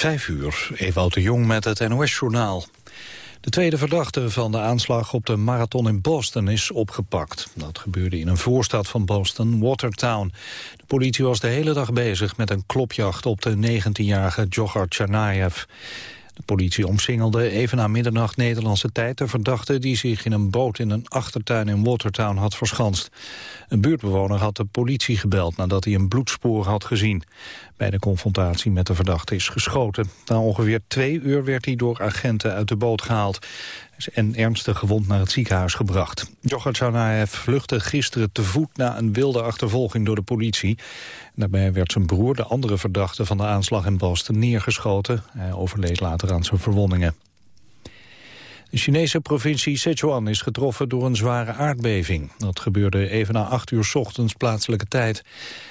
Vijf uur, Ewout de Jong met het NOS-journaal. De tweede verdachte van de aanslag op de marathon in Boston is opgepakt. Dat gebeurde in een voorstad van Boston, Watertown. De politie was de hele dag bezig met een klopjacht op de 19-jarige Djokhar Tsarnaev. De politie omsingelde even na middernacht Nederlandse tijd... de verdachte die zich in een boot in een achtertuin in Watertown had verschanst. Een buurtbewoner had de politie gebeld nadat hij een bloedspoor had gezien. Bij de confrontatie met de verdachte is geschoten. Na ongeveer twee uur werd hij door agenten uit de boot gehaald en ernstig gewond naar het ziekenhuis gebracht. Djokhar Tsarnaev vluchtte gisteren te voet na een wilde achtervolging door de politie. Daarbij werd zijn broer, de andere verdachte van de aanslag in Boston, neergeschoten. Hij overleed later aan zijn verwondingen. De Chinese provincie Sichuan is getroffen door een zware aardbeving. Dat gebeurde even na acht uur ochtends plaatselijke tijd.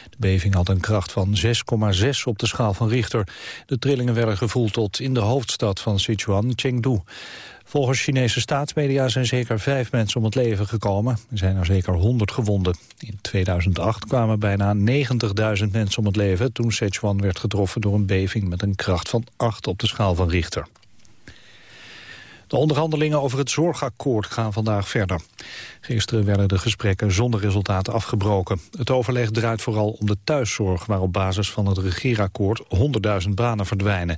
De beving had een kracht van 6,6 op de schaal van Richter. De trillingen werden gevoeld tot in de hoofdstad van Sichuan, Chengdu. Volgens Chinese staatsmedia zijn zeker vijf mensen om het leven gekomen. Er zijn er zeker 100 gewonden. In 2008 kwamen bijna 90.000 mensen om het leven... toen Sichuan werd getroffen door een beving met een kracht van 8 op de schaal van Richter. De onderhandelingen over het zorgakkoord gaan vandaag verder. Gisteren werden de gesprekken zonder resultaat afgebroken. Het overleg draait vooral om de thuiszorg... waar op basis van het regeerakkoord 100.000 banen verdwijnen.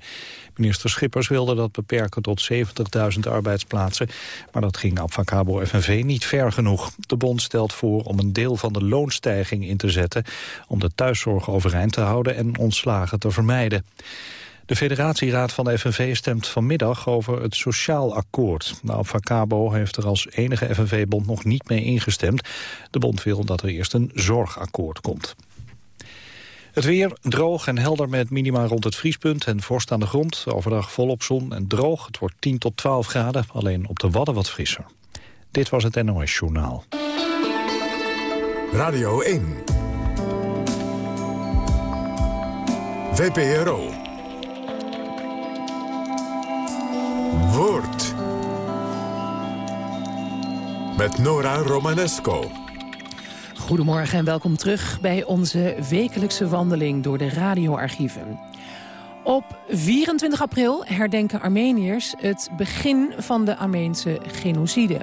Minister Schippers wilde dat beperken tot 70.000 arbeidsplaatsen. Maar dat ging Abfacabo FNV niet ver genoeg. De bond stelt voor om een deel van de loonstijging in te zetten... om de thuiszorg overeind te houden en ontslagen te vermijden. De federatieraad van de FNV stemt vanmiddag over het sociaal akkoord. De Abfacabo heeft er als enige FNV-bond nog niet mee ingestemd. De bond wil dat er eerst een zorgakkoord komt. Het weer droog en helder met minima rond het vriespunt en vorst aan de grond. Overdag volop zon en droog. Het wordt 10 tot 12 graden, alleen op de Wadden wat frisser. Dit was het NOS Journaal. Radio 1. VPRO. Woord. Met Nora Romanesco. Goedemorgen en welkom terug bij onze wekelijkse wandeling door de radioarchieven. Op 24 april herdenken Armeniërs het begin van de Armeense genocide.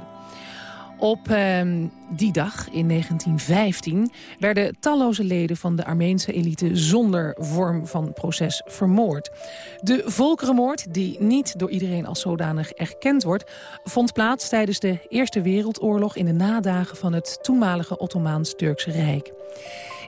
Op eh, die dag, in 1915, werden talloze leden van de Armeense elite zonder vorm van proces vermoord. De volkerenmoord, die niet door iedereen als zodanig erkend wordt, vond plaats tijdens de Eerste Wereldoorlog in de nadagen van het toenmalige Ottomaans-Turkse Rijk.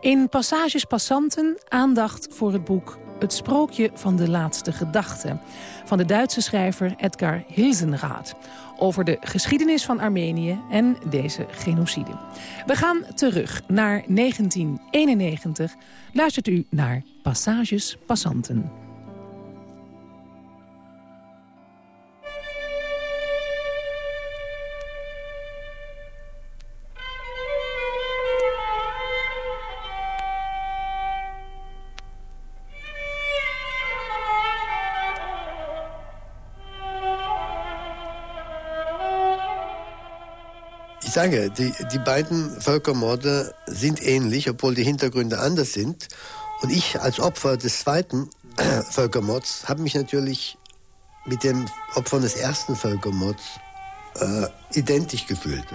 In Passages Passanten aandacht voor het boek Het Sprookje van de Laatste Gedachte van de Duitse schrijver Edgar Hilsenraad over de geschiedenis van Armenië en deze genocide. We gaan terug naar 1991. Luistert u naar Passages Passanten. Ich sage, die, die beiden Völkermorde sind ähnlich, obwohl die Hintergründe anders sind. Und ich als Opfer des zweiten Völkermords habe mich natürlich mit den Opfern des ersten Völkermords äh, identisch gefühlt.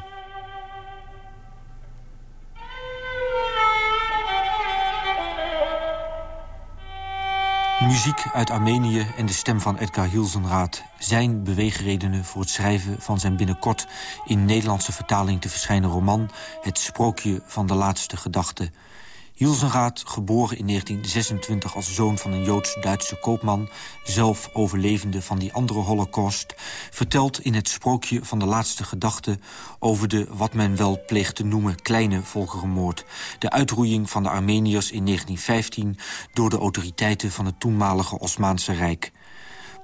Muziek uit Armenië en de stem van Edgar Hilsenraad... zijn beweegredenen voor het schrijven van zijn binnenkort... in Nederlandse vertaling te verschijnen roman... Het sprookje van de laatste gedachte... Hilsenraad, geboren in 1926 als zoon van een Joods-Duitse koopman... zelf overlevende van die andere holocaust... vertelt in het sprookje van de laatste gedachte... over de, wat men wel pleegt te noemen, kleine volkerenmoord. De uitroeiing van de Armeniërs in 1915... door de autoriteiten van het toenmalige Osmaanse Rijk.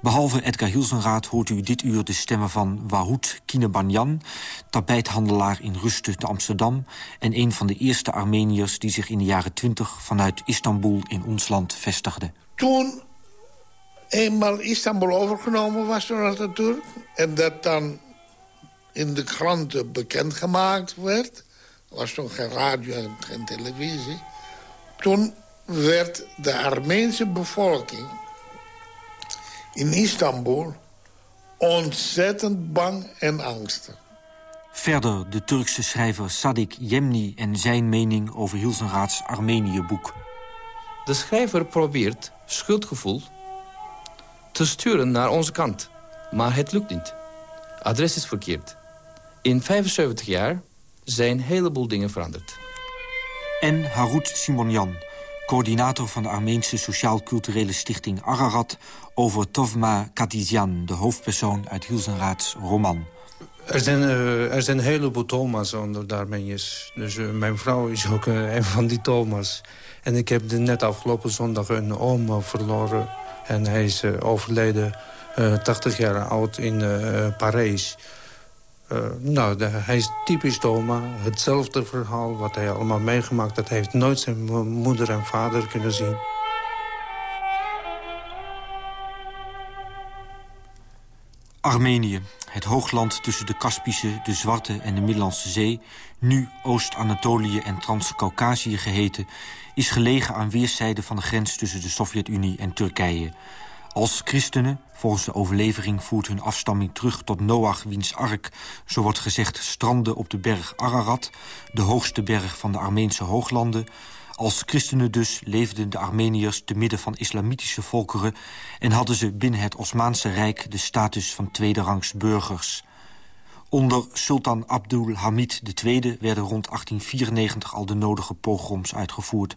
Behalve Edgar Hilsenraad hoort u dit uur de stemmen van Wahoud Kinebanyan... tapijthandelaar in Rusten te Amsterdam... en een van de eerste Armeniërs die zich in de jaren twintig... vanuit Istanbul in ons land vestigde. Toen eenmaal Istanbul overgenomen was door Atatürk... en dat dan in de kranten bekendgemaakt werd... was toen geen radio en geen televisie... toen werd de Armeense bevolking in Istanbul ontzettend bang en angstig. Verder de Turkse schrijver Sadik Yemni en zijn mening over Hilsenraads Armenië-boek. De schrijver probeert schuldgevoel te sturen naar onze kant. Maar het lukt niet. Adres is verkeerd. In 75 jaar zijn een heleboel dingen veranderd. En Harut Simonjan, coördinator van de Armeense Sociaal-Culturele Stichting Ararat... over Tovma Katizyan, de hoofdpersoon uit Hilsenraads roman. Er zijn, uh, er zijn een heleboel Thomas onder de Armeniërs. Dus uh, mijn vrouw is ook uh, een van die Thomas. En ik heb net afgelopen zondag een oom verloren. En hij is overleden, 80 jaar oud, in Parijs. nou, hij is typisch Thomas. Hetzelfde verhaal wat hij allemaal meegemaakt. Dat hij heeft nooit zijn moeder en vader kunnen zien. Armenië, het hoogland tussen de Kaspische, de Zwarte en de Middellandse Zee... nu Oost-Anatolië en Trans-Caucasië geheten... is gelegen aan weerszijden van de grens tussen de Sovjet-Unie en Turkije. Als christenen, volgens de overlevering voert hun afstamming terug tot Noach... wiens ark, zo wordt gezegd, strandde op de berg Ararat... de hoogste berg van de Armeense hooglanden... Als christenen dus leefden de Armeniërs te midden van islamitische volkeren... en hadden ze binnen het Osmaanse Rijk de status van tweederangs burgers. Onder sultan Abdul Hamid II werden rond 1894 al de nodige pogroms uitgevoerd.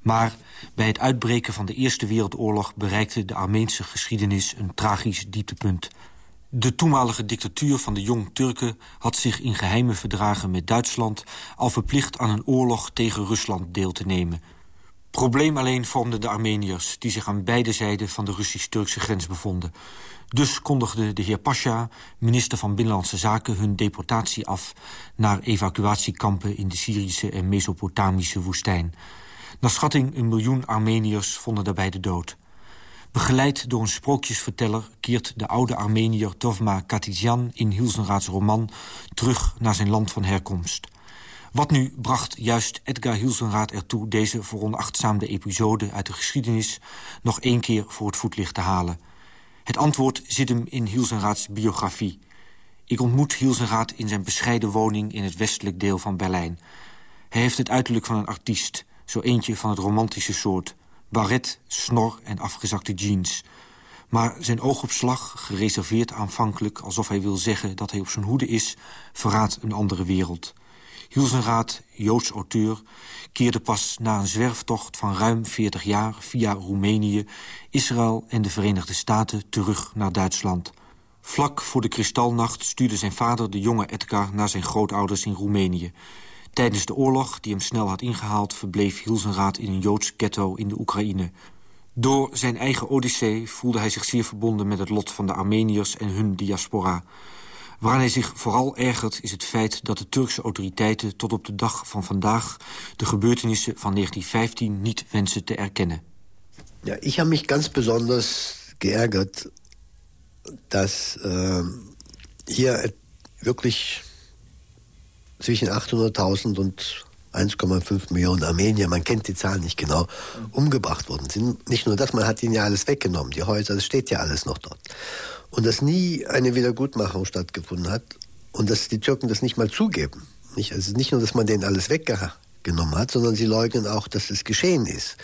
Maar bij het uitbreken van de Eerste Wereldoorlog... bereikte de Armeense geschiedenis een tragisch dieptepunt... De toenmalige dictatuur van de Jong Turken had zich in geheime verdragen met Duitsland al verplicht aan een oorlog tegen Rusland deel te nemen. Probleem alleen vormden de Armeniërs die zich aan beide zijden van de Russisch-Turkse grens bevonden. Dus kondigde de heer Pasha, minister van Binnenlandse Zaken, hun deportatie af naar evacuatiekampen in de Syrische en Mesopotamische woestijn. Naar schatting een miljoen Armeniërs vonden daarbij de dood. Begeleid door een sprookjesverteller keert de oude Armenier Tovma Katizyan in Hilsenraads roman terug naar zijn land van herkomst. Wat nu bracht juist Edgar Hilsenraad ertoe deze veronachtzaamde episode uit de geschiedenis nog één keer voor het voetlicht te halen? Het antwoord zit hem in Hilsenraads biografie. Ik ontmoet Hilsenraad in zijn bescheiden woning in het westelijk deel van Berlijn. Hij heeft het uiterlijk van een artiest, zo eentje van het romantische soort baret, snor en afgezakte jeans. Maar zijn oogopslag, gereserveerd aanvankelijk... alsof hij wil zeggen dat hij op zijn hoede is... verraadt een andere wereld. Hielsenraad, Joods auteur, keerde pas na een zwerftocht van ruim 40 jaar... via Roemenië, Israël en de Verenigde Staten terug naar Duitsland. Vlak voor de kristalnacht stuurde zijn vader de jonge Edgar... naar zijn grootouders in Roemenië. Tijdens de oorlog, die hem snel had ingehaald... verbleef Hilsenraad in een Joods ghetto in de Oekraïne. Door zijn eigen odyssee voelde hij zich zeer verbonden... met het lot van de Armeniërs en hun diaspora. Waaraan hij zich vooral ergert is het feit dat de Turkse autoriteiten... tot op de dag van vandaag de gebeurtenissen van 1915 niet wensen te erkennen. Ja, ik heb mich ganz besonders geärgert, dat uh, hier wirklich zwischen 800.000 und 1,5 Millionen Armenier, man kennt die Zahlen nicht genau, umgebracht worden sind. Nicht nur das, man hat ihnen ja alles weggenommen, die Häuser, das steht ja alles noch dort. Und dass nie eine Wiedergutmachung stattgefunden hat und dass die Türken das nicht mal zugeben. Nicht? Also nicht nur, dass man denen alles weggenommen hat, sondern sie leugnen auch, dass es geschehen ist.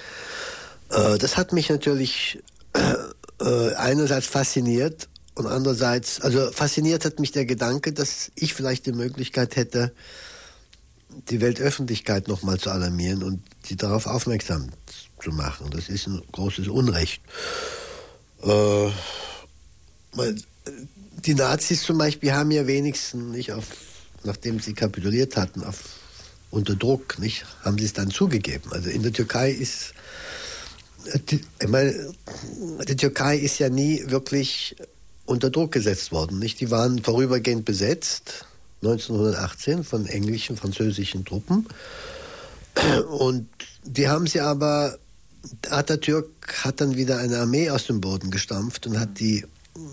Äh, das hat mich natürlich äh, einerseits fasziniert und andererseits, also fasziniert hat mich der Gedanke, dass ich vielleicht die Möglichkeit hätte, die Weltöffentlichkeit noch mal zu alarmieren und sie darauf aufmerksam zu machen. Das ist ein großes Unrecht. Äh, die Nazis zum Beispiel haben ja wenigstens nicht auf, nachdem sie kapituliert hatten, auf, unter Druck, nicht, haben sie es dann zugegeben. Also in der Türkei ist, die, ich meine, die Türkei ist ja nie wirklich unter Druck gesetzt worden. Nicht? Die waren vorübergehend besetzt, 1918, von englischen, französischen Truppen. Und die haben sie aber, Atatürk hat dann wieder eine Armee aus dem Boden gestampft und hat die,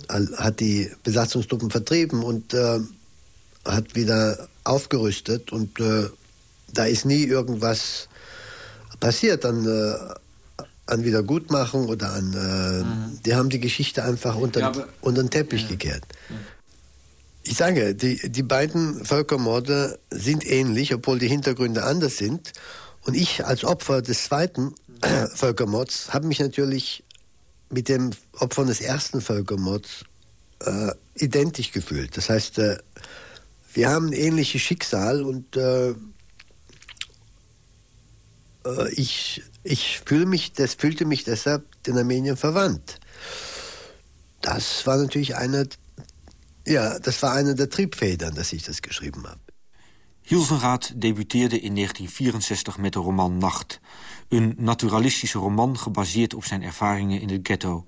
hat die Besatzungstruppen vertrieben und äh, hat wieder aufgerüstet. Und äh, da ist nie irgendwas passiert. Dann äh, an Wiedergutmachung oder an. Äh, mhm. Die haben die Geschichte einfach unter, ja, aber, unter den Teppich ja. gekehrt. Ja. Ich sage, die, die beiden Völkermorde sind ähnlich, obwohl die Hintergründe anders sind. Und ich als Opfer des zweiten Völkermords habe mich natürlich mit dem Opfern des ersten Völkermords äh, identisch gefühlt. Das heißt, äh, wir haben ein ähnliches Schicksal und äh, ich, ich fühle mich, das fühlte mich deshalb den Armenien verwandt. Das war natürlich eine, ja, das war eine der Triebfedern, dass ich das geschrieben habe. Debuteerde in 1964 met de roman Nacht. Een naturalistische roman gebaseerd op zijn ervaringen in het ghetto.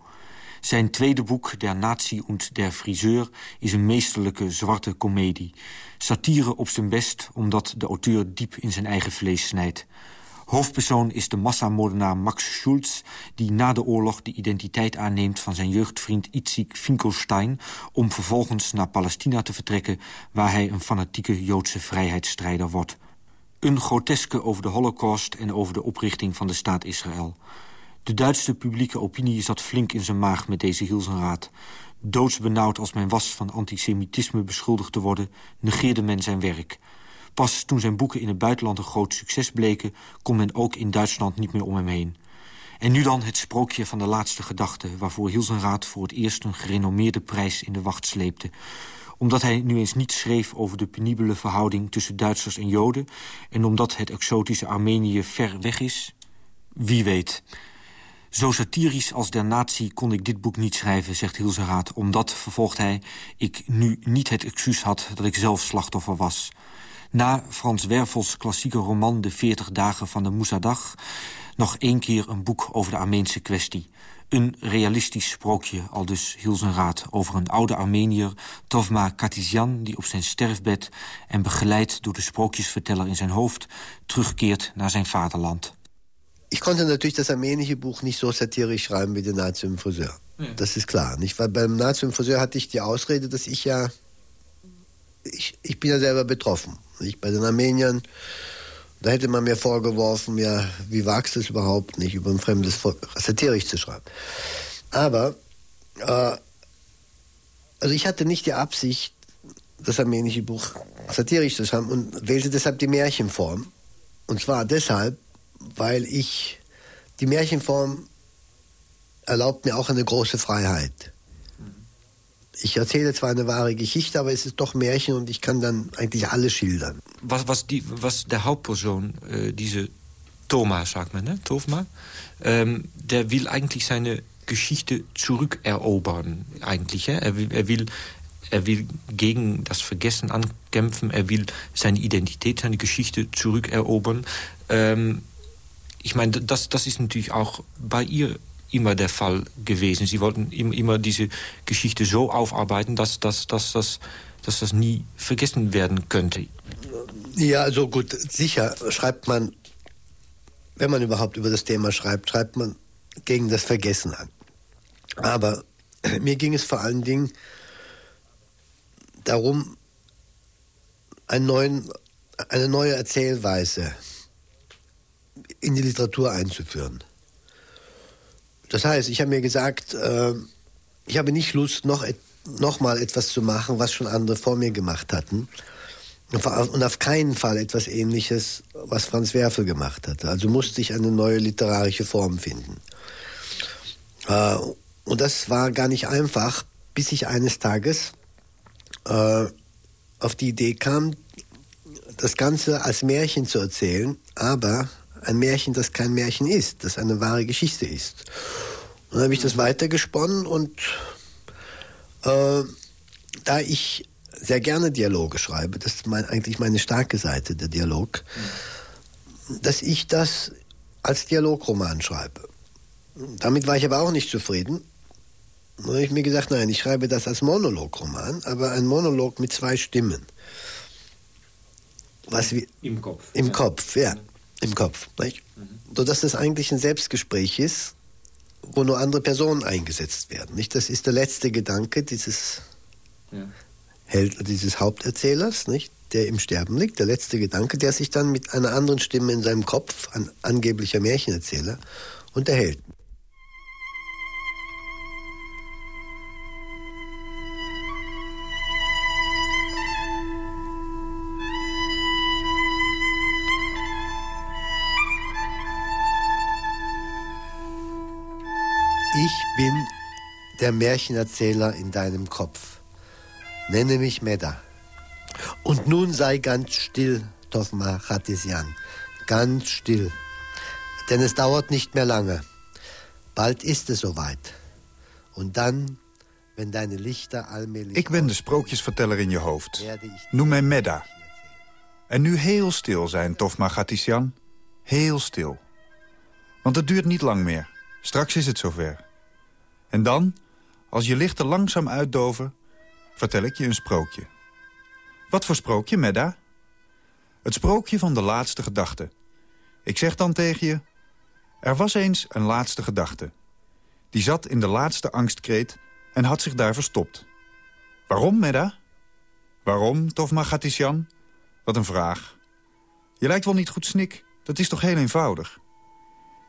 Zijn tweede boek, Der Nazi und der Friseur, is een meesterlijke zwarte komedie. Satire op zijn best, omdat de auteur diep in zijn eigen vlees snijdt. Hoofdpersoon is de massamoordenaar Max Schulz... die na de oorlog de identiteit aanneemt van zijn jeugdvriend Itzik Finkelstein... om vervolgens naar Palestina te vertrekken... waar hij een fanatieke Joodse vrijheidsstrijder wordt. Een groteske over de holocaust en over de oprichting van de staat Israël. De Duitse publieke opinie zat flink in zijn maag met deze Hielsenraad. Doodsbenauwd als men was van antisemitisme beschuldigd te worden... negeerde men zijn werk... Pas toen zijn boeken in het buitenland een groot succes bleken... kon men ook in Duitsland niet meer om hem heen. En nu dan het sprookje van de laatste gedachte... waarvoor Hilsenraad voor het eerst een gerenommeerde prijs in de wacht sleepte omdat hij nu eens niet schreef over de penibele verhouding tussen Duitsers en Joden... en omdat het exotische Armenië ver weg is? Wie weet. Zo satirisch als der natie kon ik dit boek niet schrijven, zegt Hilsenraad... omdat, vervolgt hij, ik nu niet het excuus had dat ik zelf slachtoffer was... Na Frans Wervels klassieke roman De 40 dagen van de Moesadag... nog één keer een boek over de Armeense kwestie. Een realistisch sprookje, al dus Hilsenraad... over een oude Armenier, Tovma Katizyan... die op zijn sterfbed en begeleid door de sprookjesverteller in zijn hoofd... terugkeert naar zijn vaderland. Ich konnte natürlich das armenische Buch nicht so satirisch schreiben wie der Nazi im Friseur. Ja. Das ist klar. Nicht? Weil beim Nazi im Friseur hatte ich die Ausrede, dass ich ja... Ich, ich bin ja selber betroffen. Nicht? Bei den Armeniern, da hätte man mir vorgeworfen, ja, wie wagst du es überhaupt nicht, über ein fremdes Volk satirisch zu schreiben. Aber, äh, also ich hatte nicht die Absicht, das armenische Buch satirisch zu schreiben und wählte deshalb die Märchenform. Und zwar deshalb, weil ich die Märchenform erlaubt mir auch eine große Freiheit ich erzähle zwar eine wahre Geschichte, aber es ist doch Märchen und ich kann dann eigentlich alles schildern. Was, was, die, was der Hauptperson, äh, diese Thomas, sagt man, ne? Tofma, ähm, der will eigentlich seine Geschichte zurückerobern, eigentlich. Ja? Er, will, er, will, er will gegen das Vergessen ankämpfen, er will seine Identität, seine Geschichte zurückerobern. Ähm, ich meine, das, das ist natürlich auch bei ihr immer der Fall gewesen. Sie wollten immer diese Geschichte so aufarbeiten, dass, dass, dass, dass, dass das nie vergessen werden könnte. Ja, also gut, sicher schreibt man, wenn man überhaupt über das Thema schreibt, schreibt man gegen das Vergessen an. Aber mir ging es vor allen Dingen darum, neuen, eine neue Erzählweise in die Literatur einzuführen. Das heißt, ich habe mir gesagt, äh, ich habe nicht Lust, noch, noch mal etwas zu machen, was schon andere vor mir gemacht hatten. Und auf keinen Fall etwas Ähnliches, was Franz Werfel gemacht hatte. Also musste ich eine neue literarische Form finden. Äh, und das war gar nicht einfach, bis ich eines Tages äh, auf die Idee kam, das Ganze als Märchen zu erzählen, aber ein Märchen, das kein Märchen ist, das eine wahre Geschichte ist. Und dann habe ich das weitergesponnen und äh, da ich sehr gerne Dialoge schreibe, das ist mein, eigentlich meine starke Seite, der Dialog, mhm. dass ich das als Dialogroman schreibe. Damit war ich aber auch nicht zufrieden. Und habe ich mir gesagt, nein, ich schreibe das als Monologroman, aber ein Monolog mit zwei Stimmen. Was wie, Im Kopf. Im ja. Kopf, ja im Kopf. Nicht? Mhm. Sodass das eigentlich ein Selbstgespräch ist, wo nur andere Personen eingesetzt werden. Nicht? Das ist der letzte Gedanke dieses, ja. Held, dieses Haupterzählers, nicht? der im Sterben liegt. Der letzte Gedanke, der sich dann mit einer anderen Stimme in seinem Kopf, ein angeblicher Märchenerzähler, unterhält. Der Märchenerzähler in deinem Kopf. Nenne mich Medda. Und nun sei ganz still, Tofma Chatisian. Ganz still. Denn es dauert nicht mehr lange. Bald ist es soweit. Und dann, wenn deine Lichter allmählich... Ik ben de sprookjesverteller in je hoofd. Noem mij Medda. En nu heel stil zijn, Tofma Gatisian. Heel stil. Want het duurt niet lang meer. Straks is het zover. En dan, als je lichten langzaam uitdoven, vertel ik je een sprookje. Wat voor sprookje, Medda? Het sprookje van de laatste gedachte. Ik zeg dan tegen je... Er was eens een laatste gedachte. Die zat in de laatste angstkreet en had zich daar verstopt. Waarom, Medda? Waarom, Tofma Gatisjan? Wat een vraag. Je lijkt wel niet goed snik. Dat is toch heel eenvoudig.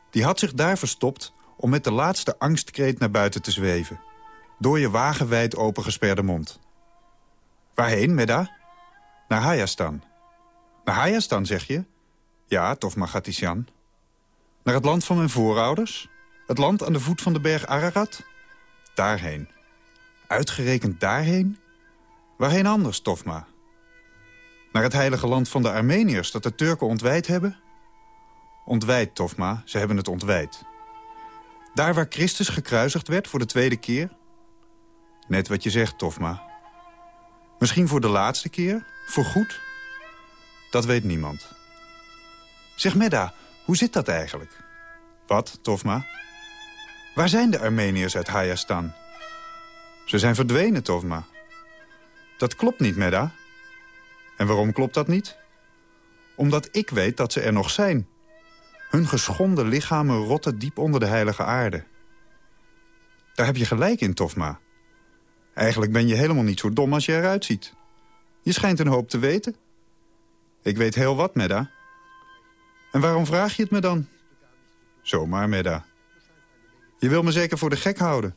Die had zich daar verstopt om met de laatste angstkreet naar buiten te zweven. Door je wagenwijd opengesperde mond. Waarheen, Medda? Naar Hayastan. Naar Hayastan, zeg je? Ja, Tof Magatisjan. Naar het land van mijn voorouders? Het land aan de voet van de berg Ararat? Daarheen. Uitgerekend daarheen? Waarheen anders, Tofma? Naar het heilige land van de Armeniërs dat de Turken ontwijd hebben? Ontwijd, Tofma, ze hebben het ontwijd. Daar waar Christus gekruisigd werd voor de tweede keer? Net wat je zegt, Tofma. Misschien voor de laatste keer? Voor goed? Dat weet niemand. Zeg, Medda, hoe zit dat eigenlijk? Wat, Tofma? Waar zijn de Armeniërs uit Hayastan? Ze zijn verdwenen, Tofma. Dat klopt niet, Medda. En waarom klopt dat niet? Omdat ik weet dat ze er nog zijn. Hun geschonden lichamen rotten diep onder de heilige aarde. Daar heb je gelijk in, Tofma. Eigenlijk ben je helemaal niet zo dom als je eruit ziet. Je schijnt een hoop te weten. Ik weet heel wat, Medda. En waarom vraag je het me dan? Zomaar, Medda. Je wil me zeker voor de gek houden?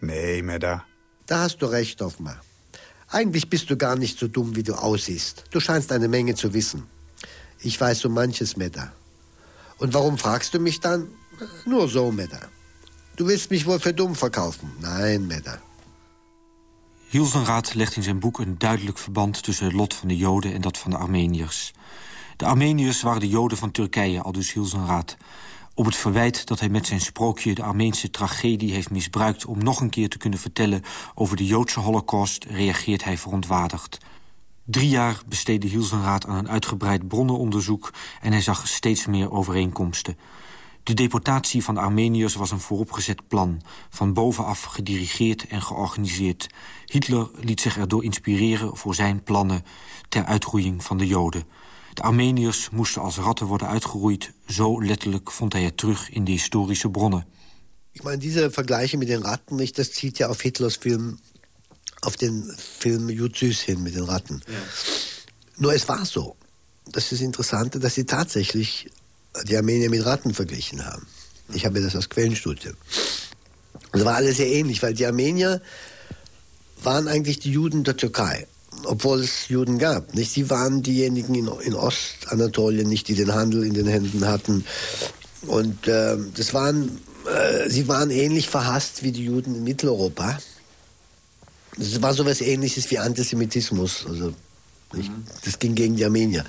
Nee, Medda. Da hast du recht, Tofma. Eigentlich bist du gar nicht so dumm, wie du aussiehst. Du scheinst eine Menge zu wissen. Ich weiß so manches, Medda. Und warum fragst du mich dann? Nur so, Medda. Du willst mich wohl für dumm verkaufen. Nein, Medda. Hilsenraad legt in zijn boek een duidelijk verband tussen het lot van de Joden en dat van de Armeniërs. De Armeniërs waren de Joden van Turkije, al dus Hilsenraad. Op het verwijt dat hij met zijn sprookje de Armeense tragedie heeft misbruikt... om nog een keer te kunnen vertellen over de Joodse holocaust... reageert hij verontwaardigd. Drie jaar besteedde Hilsenraad aan een uitgebreid bronnenonderzoek... en hij zag steeds meer overeenkomsten. De deportatie van de Armeniërs was een vooropgezet plan... van bovenaf gedirigeerd en georganiseerd. Hitler liet zich erdoor inspireren voor zijn plannen... ter uitroeiing van de Joden. De Armeniërs moesten als ratten worden uitgeroeid. Zo letterlijk vond hij het terug in de historische bronnen. Ich meine, diese Vergleiche mit den Ratten, nicht, das zieht ja auf Hitlers Film, auf den Film Jud Süß hin mit den Ratten. Ja. Nur es war so. Das ist das Interessante, dass sie tatsächlich die Armenier mit Ratten verglichen haben. Ich habe das aus Quellenstudie. Das war alles sehr ähnlich, weil die Armenier waren eigentlich die Juden der Türkei obwohl es Juden gab. Nicht? Sie waren diejenigen in, in Ostanatolien, nicht die den Handel in den Händen hatten. Und äh, das waren, äh, sie waren ähnlich verhasst wie die Juden in Mitteleuropa. Das war sowas Ähnliches wie Antisemitismus. Also, nicht? Das ging gegen die Armenier.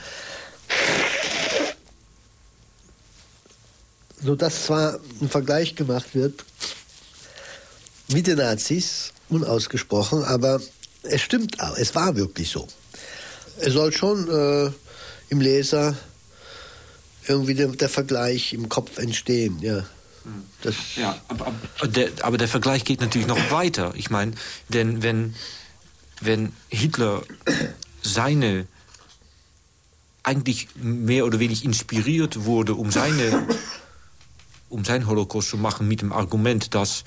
So dass zwar ein Vergleich gemacht wird mit den Nazis, unausgesprochen, aber es stimmt auch, es war wirklich so. Es soll schon äh, im Leser irgendwie der, der, Vergleich im Kopf entstehen, ja. Das ja, aber, aber, der, aber der Vergleich geht natürlich noch weiter. Ich meine, denn wenn, wenn Hitler seine eigentlich mehr oder weniger inspiriert wurde, um seine um sein Holocaust zu machen mit dem Argument, dass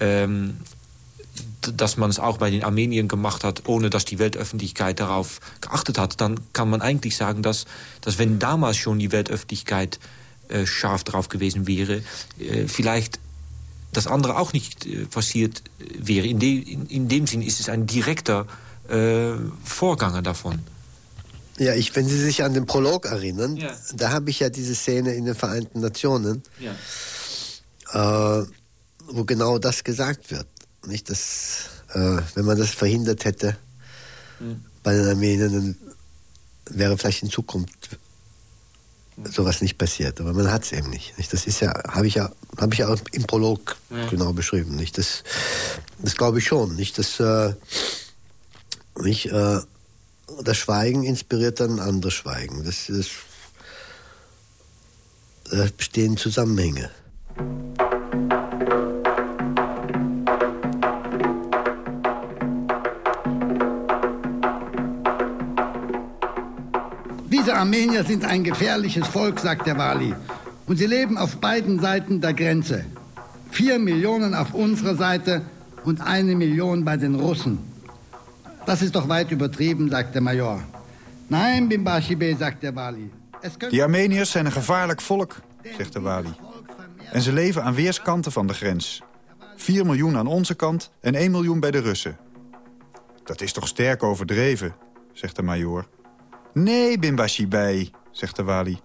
ähm, dass man es auch bei den Armeniern gemacht hat, ohne dass die Weltöffentlichkeit darauf geachtet hat, dann kann man eigentlich sagen, dass, dass wenn damals schon die Weltöffentlichkeit äh, scharf drauf gewesen wäre, äh, vielleicht das andere auch nicht äh, passiert wäre. In, de, in, in, dem Sinn ist es ein direkter äh, Vorganger davon. Ja, ich, wenn Sie sich an den Prolog erinnern, ja. da habe ich ja diese Szene in den Vereinten Nationen, ja. äh, wo genau das gesagt wird. Nicht, dass, äh, wenn man das verhindert hätte mhm. bei den Armeniern, dann wäre vielleicht in Zukunft sowas nicht passiert. Aber man hat es eben nicht, nicht. Das ist ja, habe ich ja, habe ich ja auch im Prolog ja. genau beschrieben. Nicht? Das, das glaube ich schon. Nicht, dass, äh, nicht, äh, das Schweigen inspiriert dann ein anderes Schweigen. Das, das, da bestehen Zusammenhänge. Diese Armenier sind ein gefährliches Volk, sagt der Wali. Und sie leben auf beiden Seiten der Grenze. Vier Millionen auf unserer Seite und eine Million bei den Russen. Das ist doch weit übertrieben, sagt der Major. Nein, Bimbashibe, sagt der Wali. Die Armeniërs zijn een gevaarlijk volk, zegt de Wali. En ze leven aan weerskanten van de grens. 4 miljoen aan onze kant en 1 miljoen bij de Russen. Dat is toch sterk overdreven, zegt de majoor. Nee, Bimbashibe, zegt de Wali.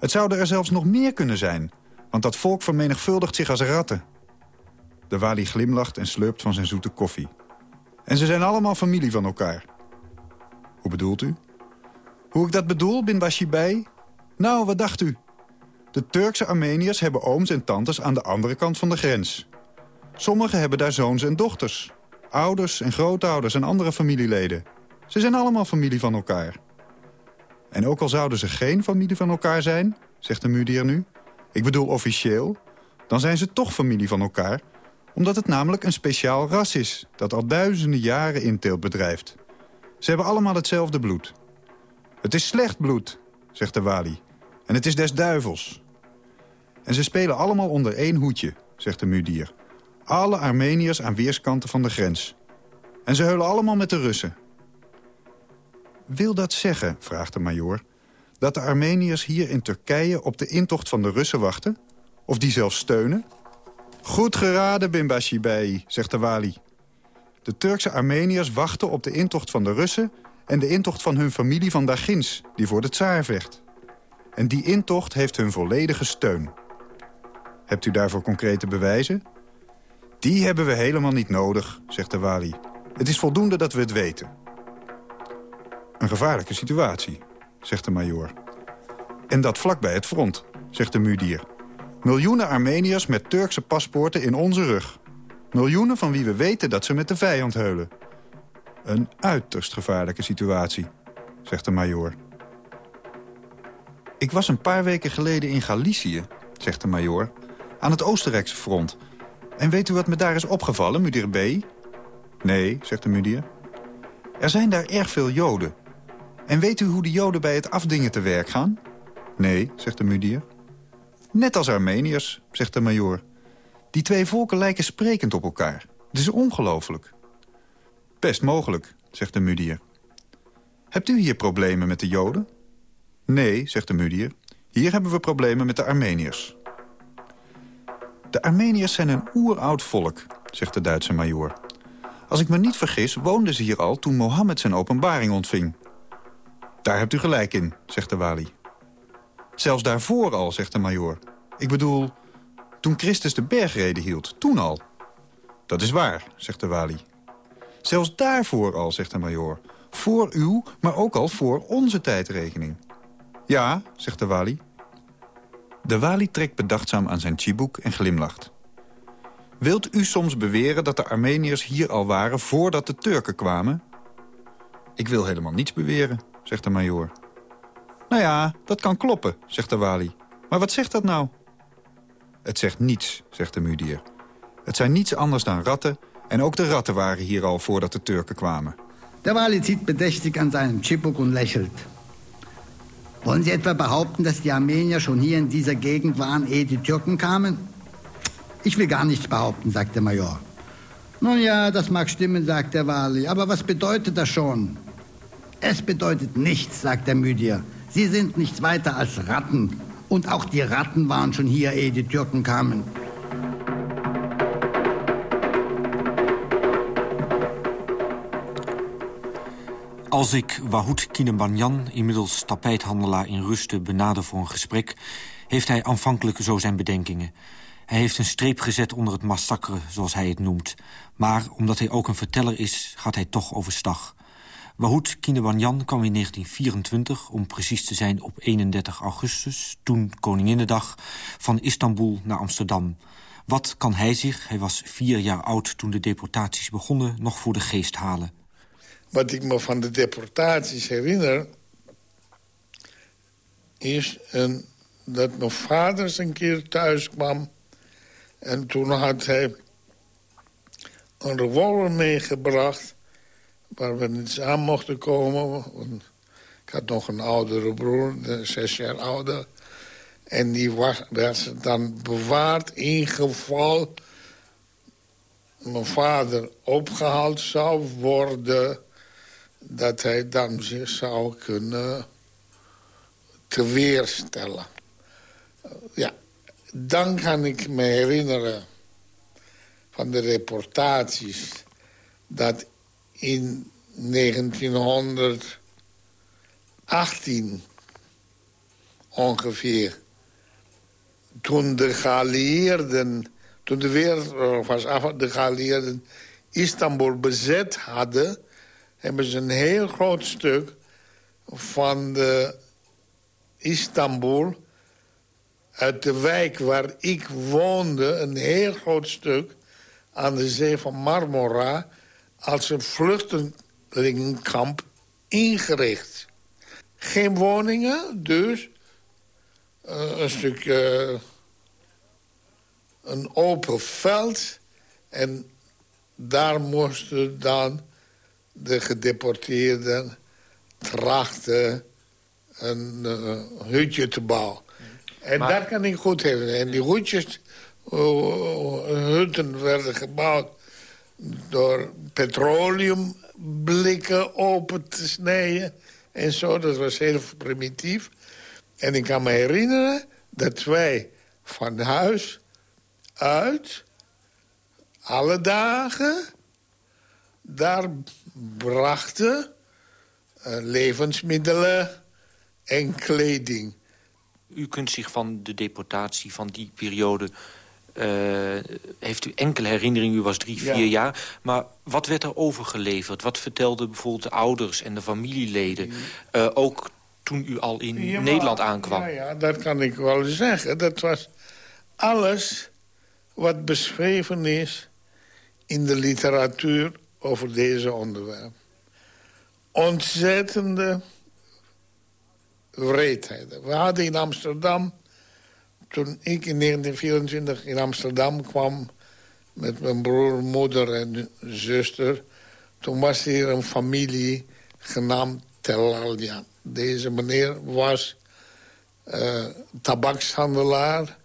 Het zouden er zelfs nog meer kunnen zijn, want dat volk vermenigvuldigt zich als ratten. De Wali glimlacht en slurpt van zijn zoete koffie. En ze zijn allemaal familie van elkaar. Hoe bedoelt u? Hoe ik dat bedoel, Bin Bashibai? Nou, wat dacht u? De Turkse Armeniërs hebben ooms en tantes aan de andere kant van de grens. Sommigen hebben daar zoons en dochters. Ouders en grootouders en andere familieleden. Ze zijn allemaal familie van elkaar. En ook al zouden ze geen familie van elkaar zijn, zegt de mudier nu... ik bedoel officieel, dan zijn ze toch familie van elkaar omdat het namelijk een speciaal ras is... dat al duizenden jaren inteelt bedrijft. Ze hebben allemaal hetzelfde bloed. Het is slecht bloed, zegt de Wali. En het is des duivels. En ze spelen allemaal onder één hoedje, zegt de mudier. Alle Armeniërs aan weerskanten van de grens. En ze heulen allemaal met de Russen. Wil dat zeggen, vraagt de majoor... dat de Armeniërs hier in Turkije op de intocht van de Russen wachten? Of die zelfs steunen? Goed geraden, Bimbashibei, zegt de Wali. De Turkse Armeniërs wachten op de intocht van de Russen... en de intocht van hun familie van Dagins, die voor de tsaar vecht. En die intocht heeft hun volledige steun. Hebt u daarvoor concrete bewijzen? Die hebben we helemaal niet nodig, zegt de Wali. Het is voldoende dat we het weten. Een gevaarlijke situatie, zegt de majoor. En dat vlakbij het front, zegt de mudier. Miljoenen Armeniërs met Turkse paspoorten in onze rug. Miljoenen van wie we weten dat ze met de vijand heulen. Een uiterst gevaarlijke situatie, zegt de majoor. Ik was een paar weken geleden in Galicië, zegt de majoor, aan het Oostenrijkse front. En weet u wat me daar is opgevallen, mudir B? Nee, zegt de mudir. Er zijn daar erg veel Joden. En weet u hoe de Joden bij het afdingen te werk gaan? Nee, zegt de mudir. Net als Armeniërs, zegt de majoor. Die twee volken lijken sprekend op elkaar. Het is ongelooflijk. Best mogelijk, zegt de mudier. Hebt u hier problemen met de Joden? Nee, zegt de mudier. Hier hebben we problemen met de Armeniërs. De Armeniërs zijn een oeroud volk, zegt de Duitse majoor. Als ik me niet vergis, woonden ze hier al toen Mohammed zijn openbaring ontving. Daar hebt u gelijk in, zegt de wali. Zelfs daarvoor al, zegt de majoor. Ik bedoel, toen Christus de bergreden hield, toen al. Dat is waar, zegt de wali. Zelfs daarvoor al, zegt de majoor. Voor uw, maar ook al voor onze tijdrekening. Ja, zegt de wali. De wali trekt bedachtzaam aan zijn chiboek en glimlacht. Wilt u soms beweren dat de Armeniërs hier al waren voordat de Turken kwamen? Ik wil helemaal niets beweren, zegt de majoor. Nou ja, dat kan kloppen, zegt de wali. Maar wat zegt dat nou? Het zegt niets, zegt de mudier. Het zijn niets anders dan ratten... en ook de ratten waren hier al voordat de Turken kwamen. Der Wali zieht bedächtig an seinem Chipuk und lächelt. Wollen Sie etwa behaupten, dass die Armenier schon hier in dieser Gegend waren, ehe die Türken kamen? Ich will gar nichts behaupten, sagt der Major. Nun ja, das mag stimmen, sagt der Wali, aber was bedeutet das schon? Es bedeutet nichts, sagt der Müdier. Sie sind nichts weiter als Ratten. Und auch die Ratten waren schon hier, ehe die Türken kamen. Als ik Wahoud Kinebanyan, inmiddels tapijthandelaar in Rusten, benader voor een gesprek... heeft hij aanvankelijk zo zijn bedenkingen. Hij heeft een streep gezet onder het massacre, zoals hij het noemt. Maar omdat hij ook een verteller is, gaat hij toch overstag. Wahoud Kinebanyan kwam in 1924, om precies te zijn op 31 augustus... toen Koninginnedag, van Istanbul naar Amsterdam. Wat kan hij zich, hij was vier jaar oud toen de deportaties begonnen... nog voor de geest halen? Wat ik me van de deportaties herinner... is een, dat mijn vader een keer thuis kwam... en toen had hij een revolver meegebracht... waar we niet aan mochten komen. Ik had nog een oudere broer, zes jaar ouder... En die was, werd dan bewaard in geval mijn vader opgehaald zou worden dat hij dan zich zou kunnen teweerstellen. Ja, dan kan ik me herinneren van de reportages... dat in 1918 ongeveer... toen de geallieerden, toen de wereld was af... de geallieerden Istanbul bezet hadden hebben ze een heel groot stuk van de Istanbul... uit de wijk waar ik woonde, een heel groot stuk... aan de zee van Marmora als een vluchtelingenkamp ingericht. Geen woningen, dus uh, een stukje... Uh, een open veld. En daar moesten dan de gedeporteerden trachten een uh, hutje te bouwen. En maar... dat kan ik goed herinneren. En die hutjes, hutten werden gebouwd door petroleumblikken open te snijden en zo. Dat was heel primitief. En ik kan me herinneren dat wij van huis uit alle dagen daar brachten uh, levensmiddelen en kleding. U kunt zich van de deportatie van die periode... Uh, heeft u enkele herinneringen, u was drie, vier jaar. Maar wat werd er overgeleverd? Wat vertelden bijvoorbeeld de ouders en de familieleden? Uh, ook toen u al in ja, Nederland aankwam. Ja, ja, dat kan ik wel zeggen. Dat was alles wat beschreven is in de literatuur over deze onderwerp. Ontzettende wreedheid. We hadden in Amsterdam, toen ik in 1924 in Amsterdam kwam... met mijn broer, moeder en zuster... toen was hier een familie genaamd Telalja. Deze meneer was uh, tabakshandelaar.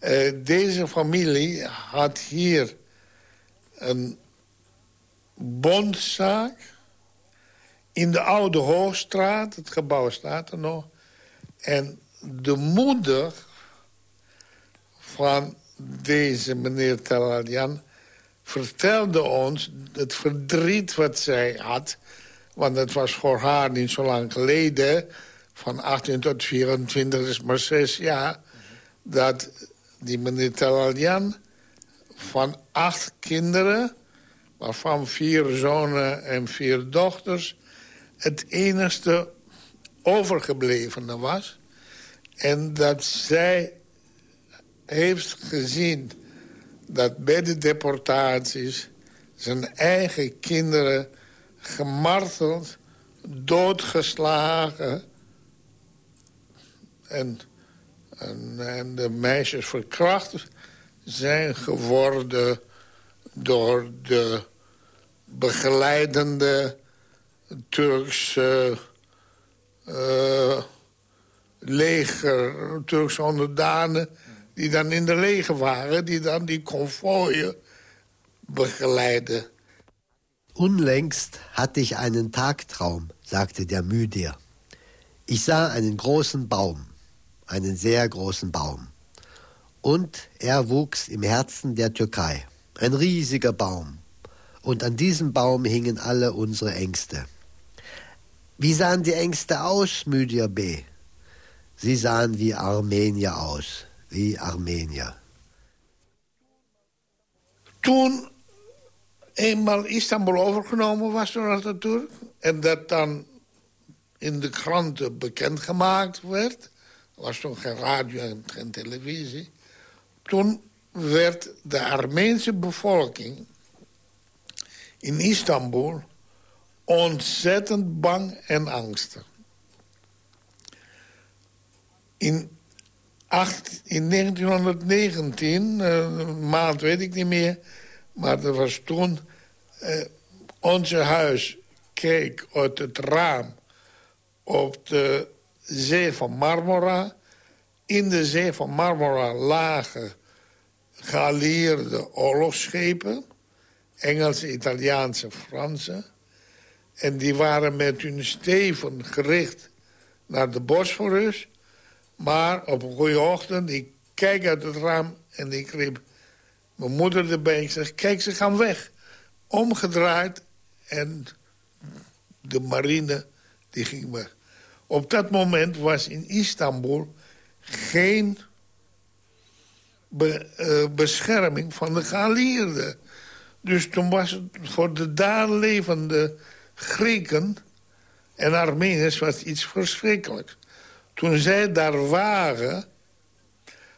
Uh, deze familie had hier een bondzaak in de Oude Hoogstraat. Het gebouw staat er nog. En de moeder van deze meneer Taladian vertelde ons het verdriet wat zij had. Want het was voor haar niet zo lang geleden... van 18 tot 24, is maar zes jaar... dat die meneer Taladian van acht kinderen waarvan vier zonen en vier dochters... het enigste overgeblevene was. En dat zij heeft gezien dat bij de deportaties... zijn eigen kinderen gemarteld, doodgeslagen... en, en, de meisjes verkracht zijn geworden door de begeleidende Turkse uh, leger, Turkse onderdanen... die dan in de leger waren, die dan die konvooien begeleiden. Unlängst hatte ich einen Tagtraum, sagte der Müdir. Ich sah einen großen Baum. einen sehr großen Baum. Und er wuchs im Herzen der Türkei. Ein riesiger Baum. Und an diesem Baum hingen alle unsere Ängste. Wie sahen die Ängste aus, Müdir B? Sie sahen wie Armenier aus, wie Armenier. Toen eenmaal Istanbul overgenomen was door Atatürk... en dat dan in de kranten bekendgemaakt werd... was toen geen radio en geen televisie... toen werd de Armeense bevolking in Istanbul ontzettend bang en angstig. In, acht, in 1919, uh, maand weet ik niet meer... maar er was toen... Uh, onze huis keek uit het raam op de zee van Marmora. In de zee van Marmora lagen geallieerde oorlogsschepen. Engelse, Italiaanse, Franse. En die waren met hun steven gericht naar de Bosforus. Maar op een goede ochtend, ik kijk uit het raam en ik riep mijn moeder erbij. Ik zeg, kijk, ze gaan weg. Omgedraaid en de marine die ging weg. Op dat moment was in Istanbul geen be, uh, bescherming van de geallieerden. Dus toen was het voor de daar levende Grieken en Armeniërs iets verschrikkelijks. Toen zij daar waren,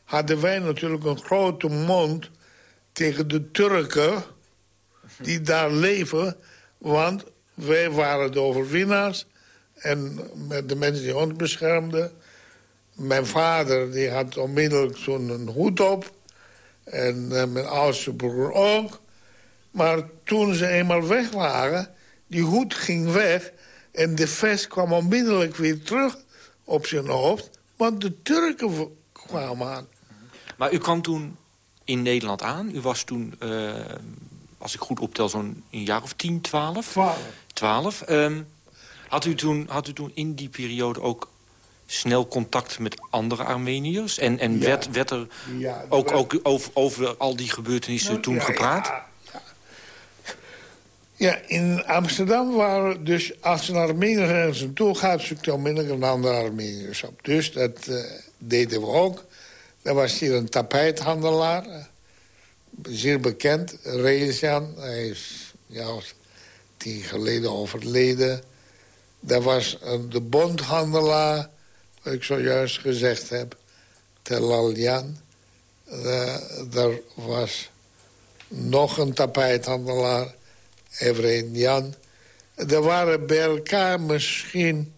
hadden wij natuurlijk een grote mond tegen de Turken die daar leven. Want wij waren de overwinnaars en met de mensen die ons beschermden. Mijn vader die had onmiddellijk zo'n hoed op. En uh, mijn oudste broer ook. Maar toen ze eenmaal weg waren, die hoed ging weg... en de vest kwam onmiddellijk weer terug op zijn hoofd... want de Turken kwamen aan. Maar u kwam toen in Nederland aan. U was toen, uh, als ik goed optel, zo'n jaar of tien, twaalf? Twaalf. Twaalf. Um, had, u toen, had u toen in die periode ook snel contact met andere Armeniërs? En, en Ja. werd, werd er Ja, ook, werd- ook over, over al die gebeurtenissen toen Ja, gepraat? Ja, in Amsterdam waren dus als een Armeniër ergens naartoe gaat... zoekt hij onmiddellijk een andere Armeniërs op. Dus dat eh, deden we ook. Er was hier een tapijthandelaar, eh, zeer bekend, Rezian. Hij is ja, tien geleden overleden. Er was de bondhandelaar, wat ik zojuist gezegd heb, Telaljan. Eh, er was nog een tapijthandelaar, Evren Jan. Er waren bij elkaar misschien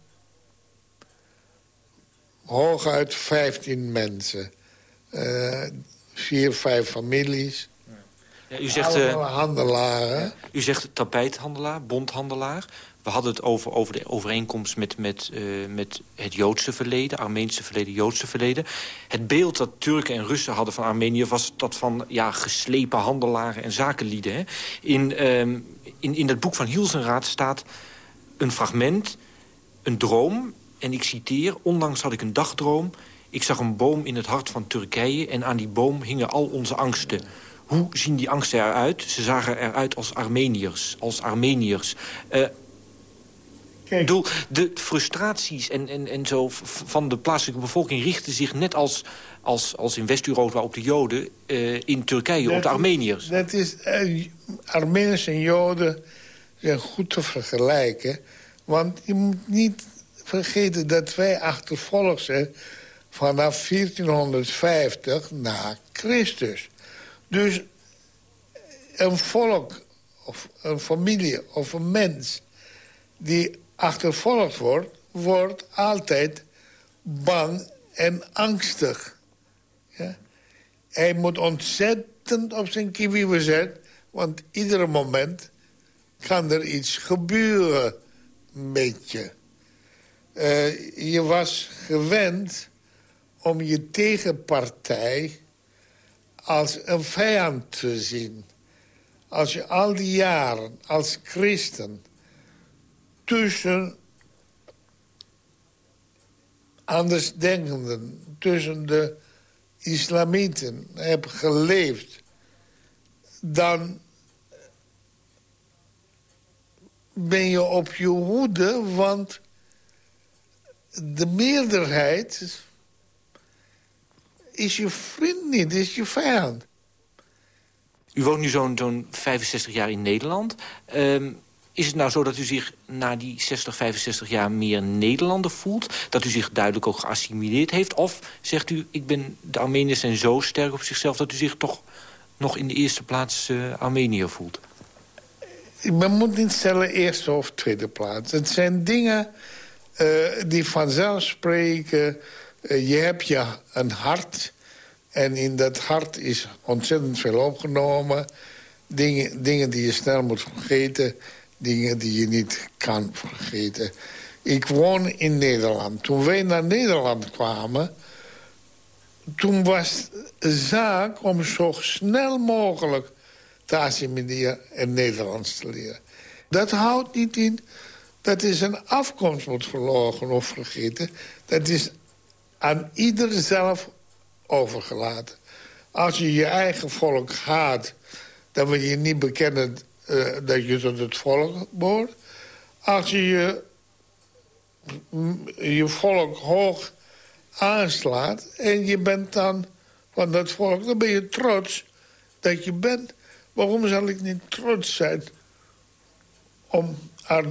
hooguit 15 mensen. Eh, vier, vijf families. Ja, u zegt, Allemaal handelaren. U zegt tapijthandelaar, bondhandelaar. We hadden het over, over de overeenkomst met, met, eh, met het Joodse verleden... Armeense verleden, Joodse verleden. Het beeld dat Turken en Russen hadden van Armenië... was dat van ja, geslepen handelaren en zakenlieden. Hè? In, ehm, in, in het boek van Hielsenraad staat een fragment, een droom... en ik citeer, onlangs had ik een dagdroom... ik zag een boom in het hart van Turkije... en aan die boom hingen al onze angsten... Hoe zien die angsten eruit? Ze zagen eruit als Armeniërs. Als Armeniërs. Ik bedoel, de frustraties en, en, en zo van de plaatselijke bevolking... richten zich net als, als, als in West-Europa op de Joden... eh, in Turkije op de Armeniërs. Dat is, eh, Armeniërs en Joden zijn goed te vergelijken. Want je moet niet vergeten dat wij achtervolgd zijn... vanaf 1450 na Christus. Dus een volk of een familie of een mens die achtervolgd wordt... wordt altijd bang en angstig. Ja? Hij moet ontzettend op zijn kiwiwen zijn... want iedere moment kan er iets gebeuren met je. Eh, je was gewend om je tegenpartij als een vijand te zien. Als je al die jaren als christen tussen andersdenkenden, tussen de islamieten heb geleefd... dan ben je op je hoede, want de meerderheid is je vriend niet, is je vijand. U woont nu zo'n zo'n 65 jaar in Nederland. Ehm, is het nou zo dat u zich na die 60, 65 jaar meer Nederlander voelt? Dat u zich duidelijk ook geassimileerd heeft? Of zegt u, ik ben, de Armeniërs zijn zo sterk op zichzelf... dat u zich toch nog in de eerste plaats uh, Armeniër voelt? Men moet niet stellen eerste of tweede plaats. Het zijn dingen uh, die vanzelf spreken. Uh, je hebt je een hart... En in dat hart is ontzettend veel opgenomen. Dingen, dingen die je snel moet vergeten. Dingen die je niet kan vergeten. Ik woon in Nederland. Toen wij naar Nederland kwamen... toen was de zaak om zo snel mogelijk te assimileren en Nederlands te leren. Dat houdt niet in dat is een afkomst wordt verloren of vergeten. Dat is aan ieder zelf overgelaten. Als je je eigen volk haat, dan wil je niet bekennen uh, dat je tot het volk behoort. Als je je, je volk hoog aanslaat en je bent dan van dat volk... dan ben je trots dat je bent. Waarom zal ik niet trots zijn om Ar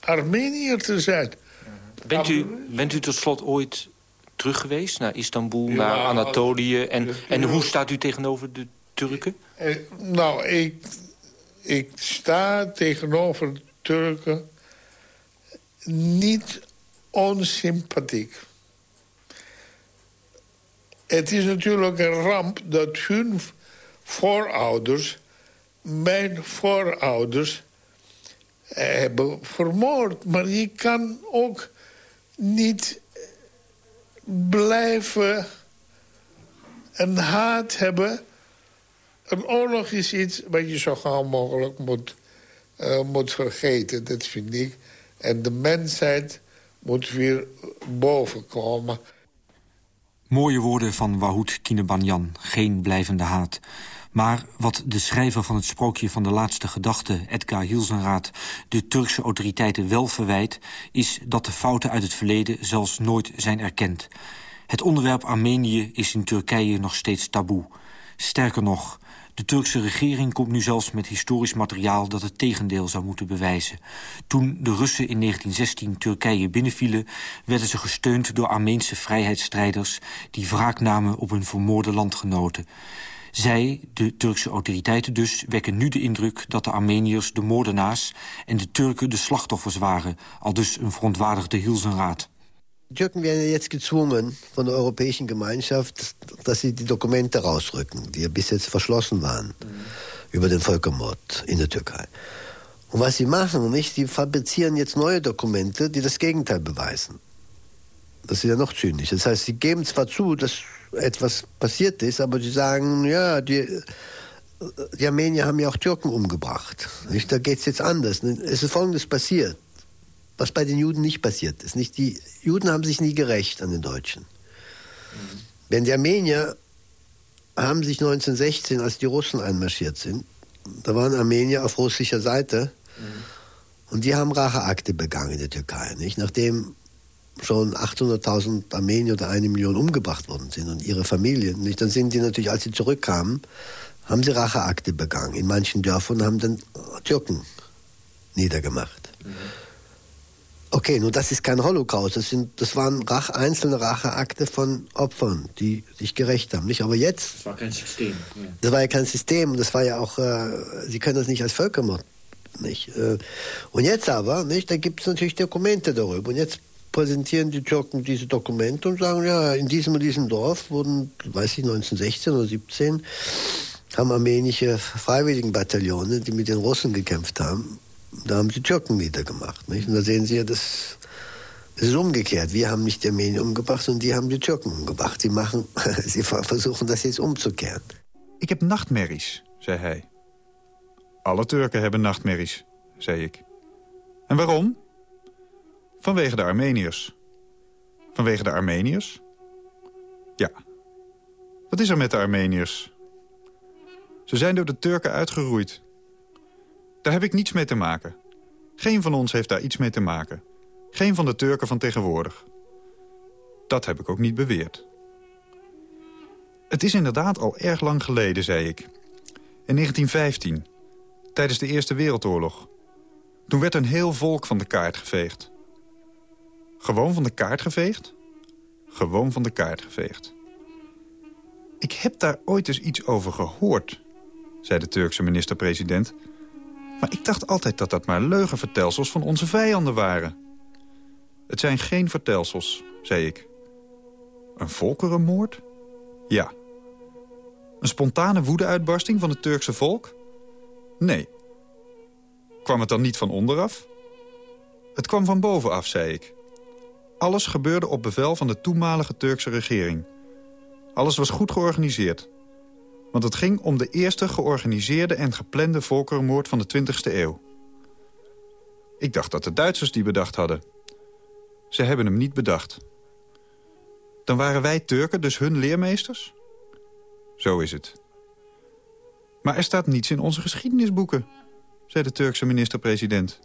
Armeniër te zijn? Bent u, bent u tot slot ooit terug geweest naar Istanbul, naar Anatolië? En, en hoe staat u tegenover de Turken? Eh, nou, ik, ik sta tegenover Turken niet onsympathiek. Het is natuurlijk een ramp dat hun voorouders, mijn voorouders, hebben vermoord. Maar je kan ook niet blijven een haat hebben. Een oorlog is iets wat je zo gauw mogelijk moet, uh, moet vergeten, dat vind ik. En de mensheid moet weer bovenkomen. Mooie woorden van Wahoed Kinebanyan, geen blijvende haat. Maar wat de schrijver van het sprookje van de laatste gedachte, Edgar Hilsenraad, de Turkse autoriteiten wel verwijt, is dat de fouten uit het verleden zelfs nooit zijn erkend. Het onderwerp Armenië is in Turkije nog steeds taboe. Sterker nog, de Turkse regering komt nu zelfs met historisch materiaal dat het tegendeel zou moeten bewijzen. Toen de Russen in 1916 Turkije binnenvielen, werden ze gesteund door Armeense vrijheidsstrijders die wraak namen op hun vermoorde landgenoten. Zij, de Turkse autoriteiten dus, wekken nu de indruk dat de Armeniërs de moordenaars en de Turken de slachtoffers waren, al dus een verontwaardigde Hilsenraad. Die Türken werden jetzt gezwungen von der Europäischen Gemeinschaft, dass sie die Dokumente rausrücken, die ja bis jetzt verschlossen waren mhm. über den Völkermord in der Türkei. Und was sie machen, nicht, die fabrizieren jetzt neue Dokumente, die das Gegenteil beweisen. Das ist ja noch zynisch. Das heißt, sie geben zwar zu, dass etwas passiert ist, aber sie sagen, ja, die, die Armenier haben ja auch Türken umgebracht. Nicht? Da geht es jetzt anders. Es ist Folgendes passiert, was bei den Juden nicht passiert ist. Nicht? Die Juden haben sich nie gerecht an den Deutschen. Mhm. Denn die Armenier haben sich 1916, als die Russen einmarschiert sind, da waren Armenier auf russischer Seite mhm. und die haben Racheakte begangen in der Türkei. Nicht? Nachdem schon 800.000 Armenier oder eine Million umgebracht worden sind und ihre Familien. Nicht? Dann sind die natürlich, als sie zurückkamen, haben sie Racheakte begangen. In manchen Dörfern haben dann Türken niedergemacht. Mhm. Okay, nur das ist kein Holocaust. Das, sind, das waren Rach, einzelne Racheakte von Opfern, die sich gerecht haben. Nicht? Aber jetzt. Das war kein System. Ja. Das war ja kein System. Das war ja auch. Äh, Sie können das nicht als Völkermord. Nicht? Äh, und jetzt aber, nicht, da gibt es natürlich Dokumente darüber. Und jetzt präsentieren die Türken diese Dokumente und sagen, ja, in diesem und diesem Dorf wurden, weiß ich, 1916 oder 17, haben armenische Freiwilligenbataillone, die mit den Russen gekämpft haben, da haben die Türken niedergemacht. Nicht? Und da sehen Sie ja, das, das ist umgekehrt. Wir haben nicht die Armenier umgebracht und die haben die Türken umgebracht. Sie, machen, sie versuchen das jetzt umzukehren. Ik heb nachtmerries, zei hij. Alle Turken hebben nachtmerries, zei ik. En waarom? Vanwege de Armeniërs. Vanwege de Armeniërs? Ja. Wat is er met de Armeniërs? Ze zijn door de Turken uitgeroeid. Daar heb ik niets mee te maken. Geen van ons heeft daar iets mee te maken. Geen van de Turken van tegenwoordig. Dat heb ik ook niet beweerd. Het is inderdaad al erg lang geleden, zei ik. In 1915, tijdens de Eerste Wereldoorlog. Toen werd een heel volk van de kaart geveegd. Gewoon van de kaart geveegd? Gewoon van de kaart geveegd. Ik heb daar ooit eens iets over gehoord, zei de Turkse minister-president. Maar ik dacht altijd dat dat maar leugenvertelsels van onze vijanden waren. Het zijn geen vertelsels, zei ik. Een volkerenmoord? Ja. Een spontane woedeuitbarsting van het Turkse volk? Nee. Kwam het dan niet van onderaf? Het kwam van bovenaf, zei ik. Alles gebeurde op bevel van de toenmalige Turkse regering. Alles was goed georganiseerd. Want het ging om de eerste georganiseerde en geplande volkerenmoord van de 20e eeuw. Ik dacht dat de Duitsers die bedacht hadden. Ze hebben hem niet bedacht. Dan waren wij Turken dus hun leermeesters? Zo is het. Maar er staat niets in onze geschiedenisboeken, zei de Turkse minister-president.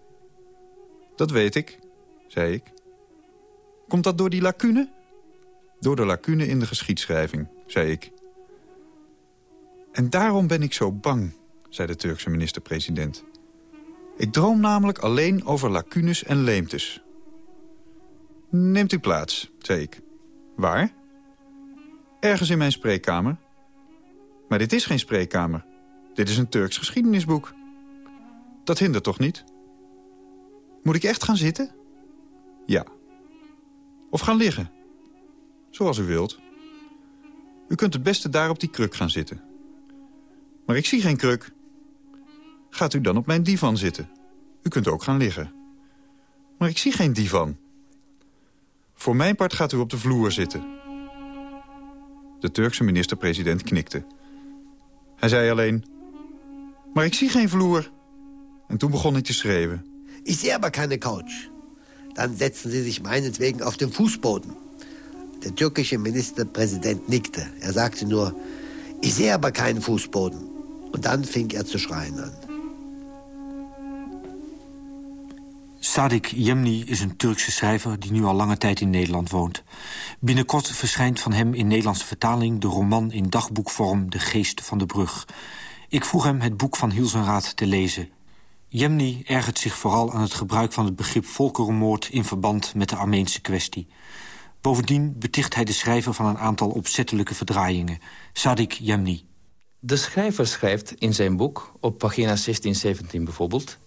Dat weet ik, zei ik. Komt dat door die lacune? Door de lacune in de geschiedschrijving, zei ik. En daarom ben ik zo bang, zei de Turkse minister-president. Ik droom namelijk alleen over lacunes en leemtes. Neemt u plaats, zei ik. Waar? Ergens in mijn spreekkamer. Maar dit is geen spreekkamer. Dit is een Turks geschiedenisboek. Dat hindert toch niet? Moet ik echt gaan zitten? Ja. Of gaan liggen? Zoals u wilt. U kunt het beste daar op die kruk gaan zitten. Maar ik zie geen kruk. Gaat u dan op mijn divan zitten? U kunt ook gaan liggen. Maar ik zie geen divan. Voor mijn part gaat u op de vloer zitten. De Turkse minister-president knikte. Hij zei alleen... Maar ik zie geen vloer. En toen begon hij te schreeuwen. Ik zie aber keine Couch. Dan setzen Sie sich meinetwegen auf den Fußboden. Der türkische Ministerpräsident nickte. Er sagte nur, ich sehe aber keinen Fußboden. Und dann fing er zu schreien an. Sadik Yemni is een Turkse schrijver die nu al lange tijd in Nederland woont. Binnenkort verschijnt van hem in Nederlandse vertaling... de roman in dagboekvorm De Geest van de Brug. Ik vroeg hem het boek van Hielsenraad te lezen. Yemni ergert zich vooral aan het gebruik van het begrip volkerenmoord... in verband met de Armeense kwestie. Bovendien beticht hij de schrijver van een aantal opzettelijke verdraaiingen. Sadik Yemni. De schrijver schrijft in zijn boek, op pagina 1617 bijvoorbeeld...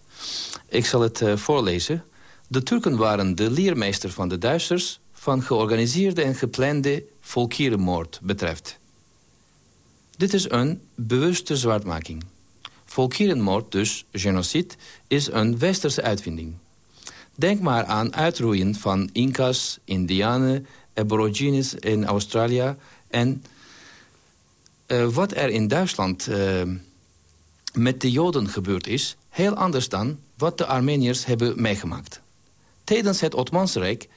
ik zal het uh, voorlezen. De Turken waren de leermeester van de Duitsers... van georganiseerde en geplande volkierenmoord betreft. Dit is een bewuste zwartmaking. Volkierenmoord, dus genocide, is een westerse uitvinding. Denk maar aan uitroeien van Inca's, Indianen, Aborigines in Australië... en uh, wat er in Duitsland uh, met de Joden gebeurd is... heel anders dan wat de Armeniërs hebben meegemaakt. Tijdens het Ottomaanse Rijk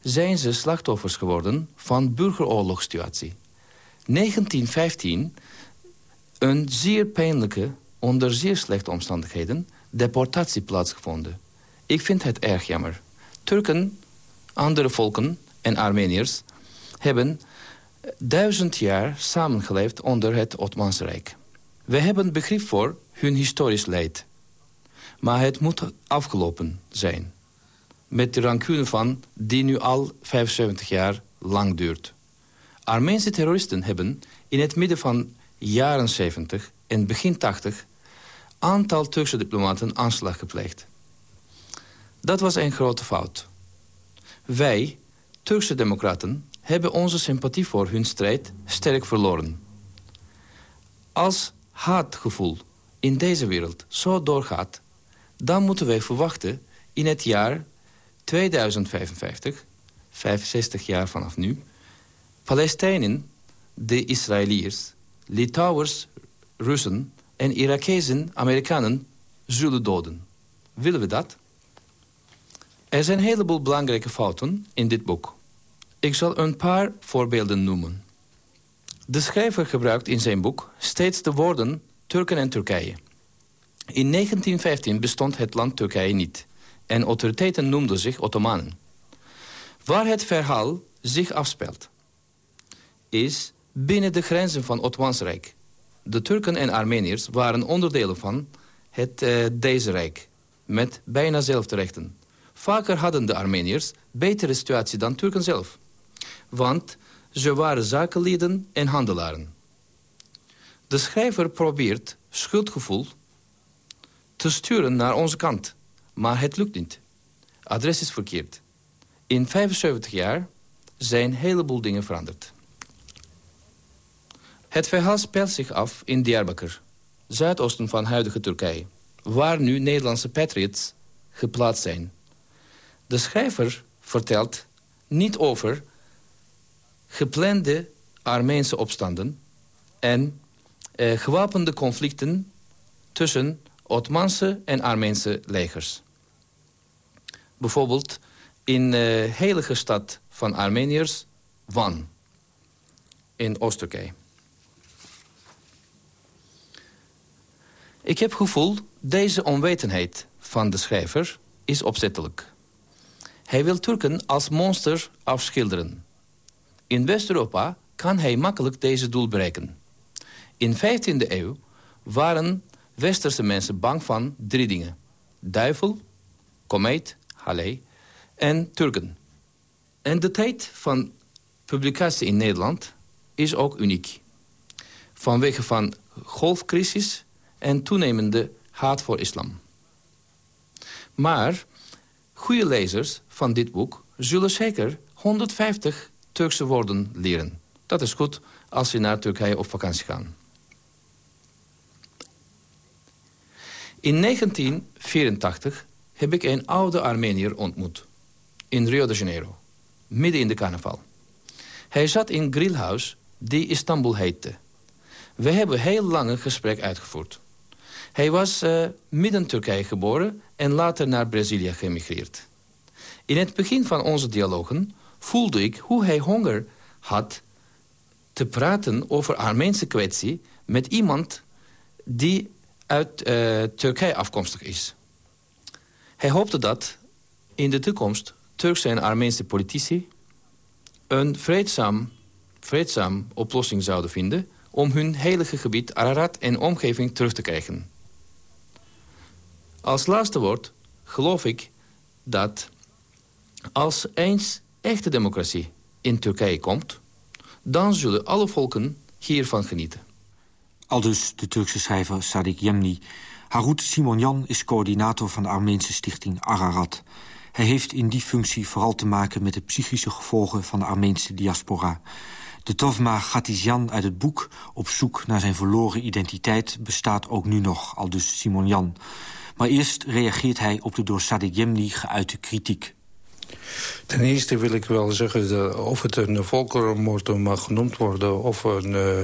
zijn ze slachtoffers geworden van burgeroorlogssituatie. 1915, een zeer pijnlijke, onder zeer slechte omstandigheden... deportatie plaatsgevonden. Ik vind het erg jammer. Turken, andere volken en Armeniërs hebben duizend jaar samengeleefd onder het Ottomaanse Rijk. We hebben begrip voor hun historisch leed. Maar het moet afgelopen zijn. Met de rancune van die nu al 75 jaar lang duurt. Armeense terroristen hebben in het midden van jaren 70 en begin 80... aantal Turkse diplomaten aanslag gepleegd. Dat was een grote fout. Wij, Turkse democraten, hebben onze sympathie voor hun strijd sterk verloren. Als haatgevoel in deze wereld zo doorgaat... dan moeten wij verwachten in het jaar 2055, 65 jaar vanaf nu... Palestijnen, de Israëliërs, Litouwers, Russen en Irakezen, Amerikanen zullen doden. Willen we dat? Er zijn een heleboel belangrijke fouten in dit boek. Ik zal een paar voorbeelden noemen. De schrijver gebruikt in zijn boek steeds de woorden Turken en Turkije. In 1915 bestond het land Turkije niet en autoriteiten noemden zich Ottomanen. Waar het verhaal zich afspeelt, is binnen de grenzen van Ottomans Rijk. De Turken en Armeniërs waren onderdelen van het uh, deze Rijk, met bijna zelfde rechten. Vaker hadden de Armeniërs betere situatie dan Turken zelf. Want ze waren zakenlieden en handelaren. De schrijver probeert schuldgevoel te sturen naar onze kant. Maar het lukt niet. Adres is verkeerd. In 75 jaar zijn een heleboel dingen veranderd. Het verhaal speelt zich af in Diyarbakir, zuidoosten van huidige Turkije... waar nu Nederlandse patriots geplaatst zijn. De schrijver vertelt niet over geplande Armeense opstanden... en eh, gewapende conflicten tussen Ottomaanse en Armeense legers. Bijvoorbeeld in de uh, heilige stad van Armeniërs, Van, in Oost-Turkije. Ik heb gevoel, deze onwetendheid van de schrijver is opzettelijk. Hij wil Turken als monster afschilderen. In West-Europa kan hij makkelijk deze doel bereiken. In 15e eeuw waren westerse mensen bang van drie dingen. Duivel, komeet, Halle en Turken. En de tijd van publicatie in Nederland is ook uniek. Vanwege van golfcrisis en toenemende haat voor islam. Maar goede lezers van dit boek zullen zeker 150 Turkse woorden leren. Dat is goed als ze naar Turkije op vakantie gaan. In 1984 heb ik een oude Armenier ontmoet. In Rio de Janeiro. Midden in de carnaval. Hij zat in grillhouse die Istanbul heette. We hebben heel lang gesprek uitgevoerd. Hij was uh, midden Turkije geboren en later naar Brazilië geëmigreerd. In het begin van onze dialogen voelde ik hoe hij honger had te praten over Armeense kwestie met iemand die uit uh, Turkije afkomstig is. Hij hoopte dat in de toekomst Turkse en Armeense politici... een vreedzaam, vreedzaam oplossing zouden vinden... om hun heilige gebied Ararat en omgeving terug te krijgen. Als laatste woord geloof ik dat als eens echte democratie in Turkije komt... dan zullen alle volken hiervan genieten. Aldus de Turkse schrijver Sadik Yemni. Harut Simonyan is coördinator van de Armeense stichting Ararat. Hij heeft in die functie vooral te maken met de psychische gevolgen van de Armeense diaspora. De Tovma Gatizjan uit het boek Op zoek naar zijn verloren identiteit bestaat ook nu nog, aldus Simonjan. Maar eerst reageert hij op de door Sadik Yemni geuite kritiek. Ten eerste wil ik wel zeggen, of het een volkerenmoord mag genoemd worden... of een, uh,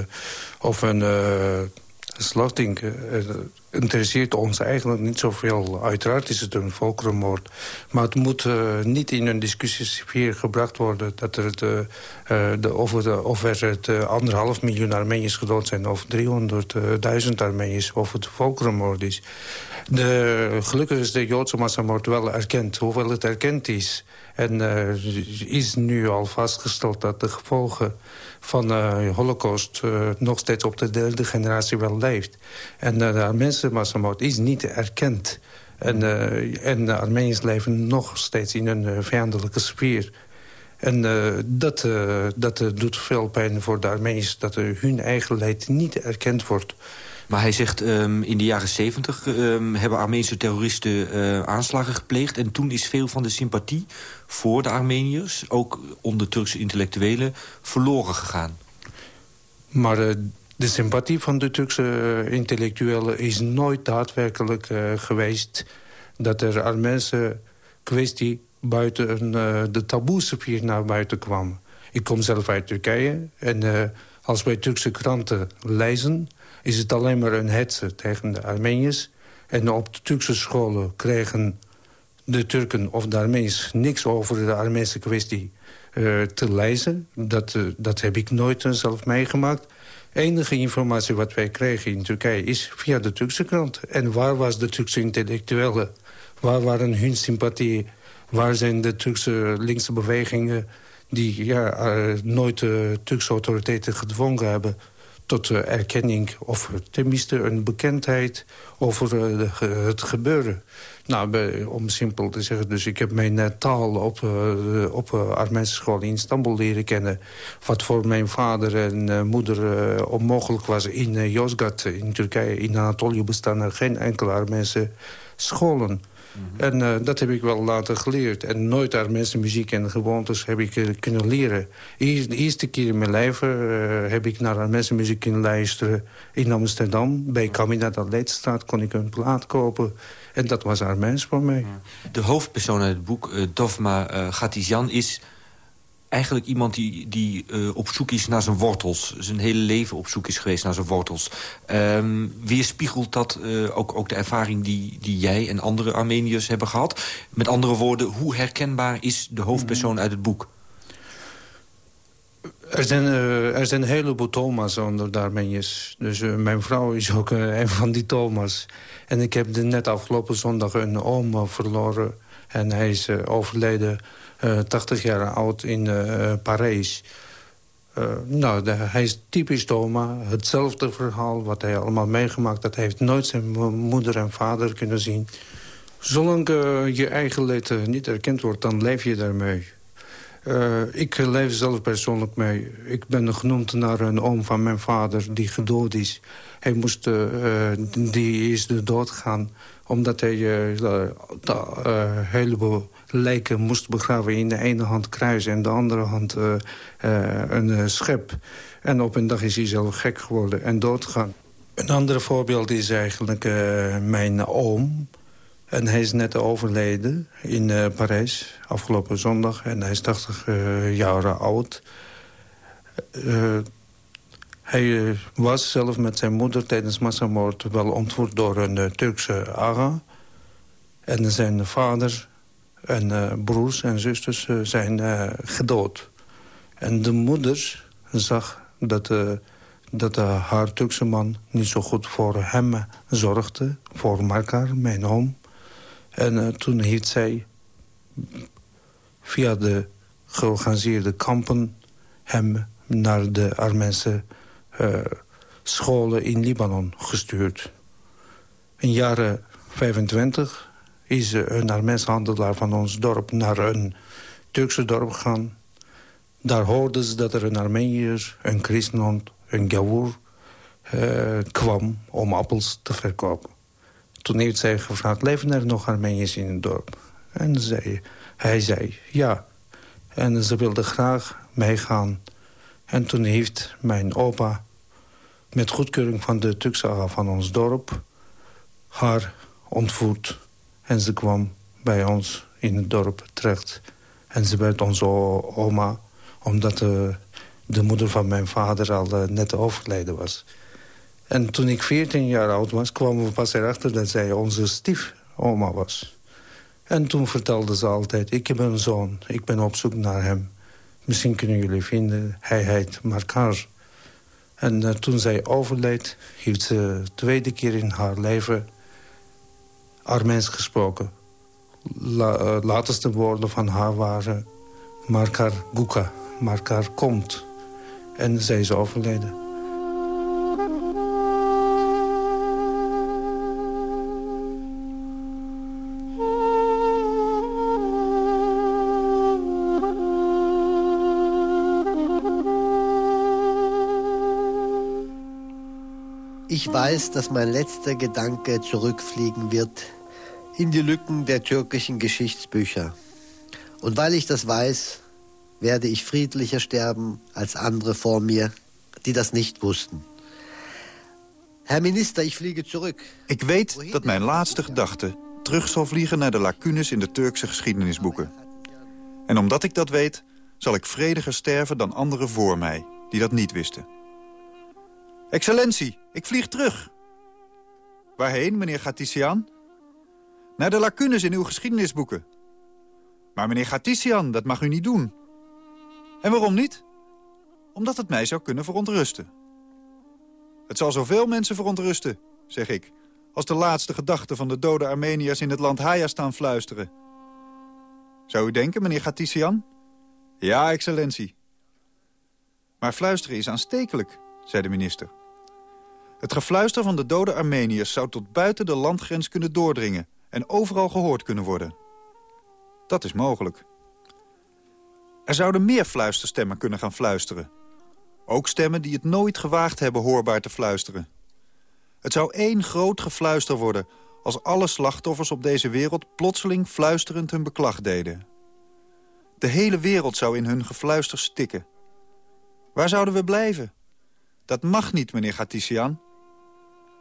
of een uh, slachting, uh, interesseert ons eigenlijk niet zoveel. Uiteraard is het een volkerenmoord. Maar het moet niet in een discussiesfeer gebracht worden... Dat er het, de, of, het, of er het anderhalf miljoen Armeniërs gedood zijn... of 300.000 Armeniërs, of het volkerenmoord is. De, gelukkig is de Joodse massamoord wel erkend. Hoewel het erkend is... En is nu al vastgesteld dat de gevolgen van de holocaust... Nog steeds op de derde generatie wel leeft. En de mensenmassamoord is niet erkend. En, en de Armeniërs leven nog steeds in een vijandelijke sfeer. En dat, dat doet veel pijn voor de Armeniërs... dat hun eigen leed niet erkend wordt... Maar hij zegt, um, in de jaren 70 um, hebben Armeense terroristen uh, aanslagen gepleegd... en toen is veel van de sympathie voor de Armeniërs... ook onder Turkse intellectuelen, verloren gegaan. Maar uh, de sympathie van de Turkse intellectuelen is nooit daadwerkelijk uh, geweest... dat er Armeense kwestie buiten de taboesfeer naar buiten kwam. Ik kom zelf uit Turkije en als wij Turkse kranten lezen is het alleen maar een hetze tegen de Armeniërs. En op de Turkse scholen kregen de Turken of de Armeens niks over de Armeense kwestie te lezen. Dat, dat heb ik nooit zelf meegemaakt. Enige informatie wat wij kregen in Turkije is via de Turkse krant. En waar was de Turkse intellectuelen? Waar waren hun sympathieën? Waar zijn de Turkse linkse bewegingen... die ja, uh, nooit de Turkse autoriteiten gedwongen hebben tot erkenning of tenminste een bekendheid over het gebeuren. Nou, om simpel te zeggen, dus ik heb mijn eh, taal op, uh, op uh, Armeense school in Istanbul leren kennen. Wat voor mijn vader en moeder onmogelijk was in Yozgat, in Turkije. In Anatolië bestaan er geen enkele Armeense scholen. Mhm. En uh, dat heb ik wel later geleerd. En nooit Armeense muziek en gewoontes heb ik uh, kunnen leren. de eerste keer in mijn leven uh, heb ik naar Armeense muziek kunnen luisteren in Amsterdam. Bij Camina de Leidstraat kon ik een plaat kopen. En dat was Armeens voor mij. De hoofdpersoon uit het boek, Dovma uh, is eigenlijk iemand die, die uh, op zoek is naar zijn wortels. Zijn hele leven op zoek is geweest naar zijn wortels. Um, weerspiegelt dat uh, ook, ook de ervaring die, die jij en andere Armeniërs hebben gehad? Met andere woorden, hoe herkenbaar is de hoofdpersoon mm. uit het boek? Er zijn, uh, er zijn een heleboel Thomas onder de Armeniërs. Dus mijn vrouw is ook een van die Thomas. En ik heb net afgelopen zondag een oom verloren. En hij is overleden 80 eh, jaar oud in uh, Parijs. Uh, nou, hij is typisch Thomas. Hetzelfde verhaal wat hij allemaal meegemaakt. Dat hij heeft nooit zijn moeder en vader kunnen zien. Zolang uh, je eigen leed niet erkend wordt, dan leef je daarmee. Uh, ik leef zelf persoonlijk mee. Ik ben genoemd naar een oom van mijn vader die gedood is. Hij moest, uh, die is de dood gaan omdat hij een heleboel lijken moest begraven. In de ene hand kruis en de andere hand uh, uh, een uh, schep. En op een dag is hij zelf gek geworden en doodgegaan. Een ander voorbeeld is eigenlijk mijn oom. En hij is net overleden in Parijs afgelopen zondag. En hij is 80 jaar oud. hij was zelf met zijn moeder tijdens massamoord wel ontvoerd door een Turkse aga. En zijn vader en uh, broers en zusters uh, zijn uh, gedood. En de moeder zag dat, dat haar Turkse man niet zo goed voor hem zorgde. Voor Markar, mijn oom. En toen heeft zij via de georganiseerde kampen... hem naar de Armeense scholen in Libanon gestuurd. In jaren 25 is een Armeense handelaar van ons dorp naar een Turkse dorp gegaan. Daar hoorden ze dat er een Armeniër, een christenhond, een gavoer uh, kwam om appels te verkopen. Toen heeft zij gevraagd, leven er nog Armeniërs in het dorp? En zei, hij zei, ja. En ze wilde graag meegaan. En toen heeft mijn opa, met goedkeuring van de Turkse van ons dorp... haar ontvoerd en ze kwam bij ons in het dorp terecht. En ze werd onze oma, omdat de, de moeder van mijn vader al uh, net overleden was. En toen ik 14 jaar oud was, kwamen we pas erachter dat zij onze stiefoma was. En toen vertelde ze altijd, ik heb een zoon, ik ben op zoek naar hem. Misschien kunnen jullie vinden, hij heet Markar. En uh, toen zij overleed, heeft ze de tweede keer in haar leven Armeens gesproken. La, uh, laatste woorden van haar waren... Markar Guka, Markar komt. En zij is overleden. Weiß, dass mein letzter Gedanke zurückfliegen wird in die Lücken der türkischen Geschichtsbücher. Und weil ich das weiß, werde ich friedlicher sterben als andere vor mir, die das nicht wussten. Herr Minister, ich fliege zurück. Ik weet dat mijn laatste gedachte terug zal vliegen naar de lacunes in de Turkse geschiedenisboeken. En omdat ik dat weet, zal ik vrediger sterven dan anderen voor mij, die dat niet wisten. Excellentie, ik vlieg terug. Waarheen, meneer Gatician? Naar de lacunes in uw geschiedenisboeken. Maar meneer Gatician, dat mag u niet doen. En waarom niet? Omdat het mij zou kunnen verontrusten. Het zal zoveel mensen verontrusten, zeg ik... als de laatste gedachten van de dode Armeniërs in het land Haya staan fluisteren. Zou u denken, meneer Gatician? Ja, excellentie. Maar fluisteren is aanstekelijk, zei de minister. Het gefluister van de dode Armeniërs zou tot buiten de landgrens kunnen doordringen... en overal gehoord kunnen worden. Dat is mogelijk. Er zouden meer fluisterstemmen kunnen gaan fluisteren. Ook stemmen die het nooit gewaagd hebben hoorbaar te fluisteren. Het zou één groot gefluister worden... als alle slachtoffers op deze wereld plotseling fluisterend hun beklag deden. De hele wereld zou in hun gefluister stikken. Waar zouden we blijven? Dat mag niet, meneer Gatician.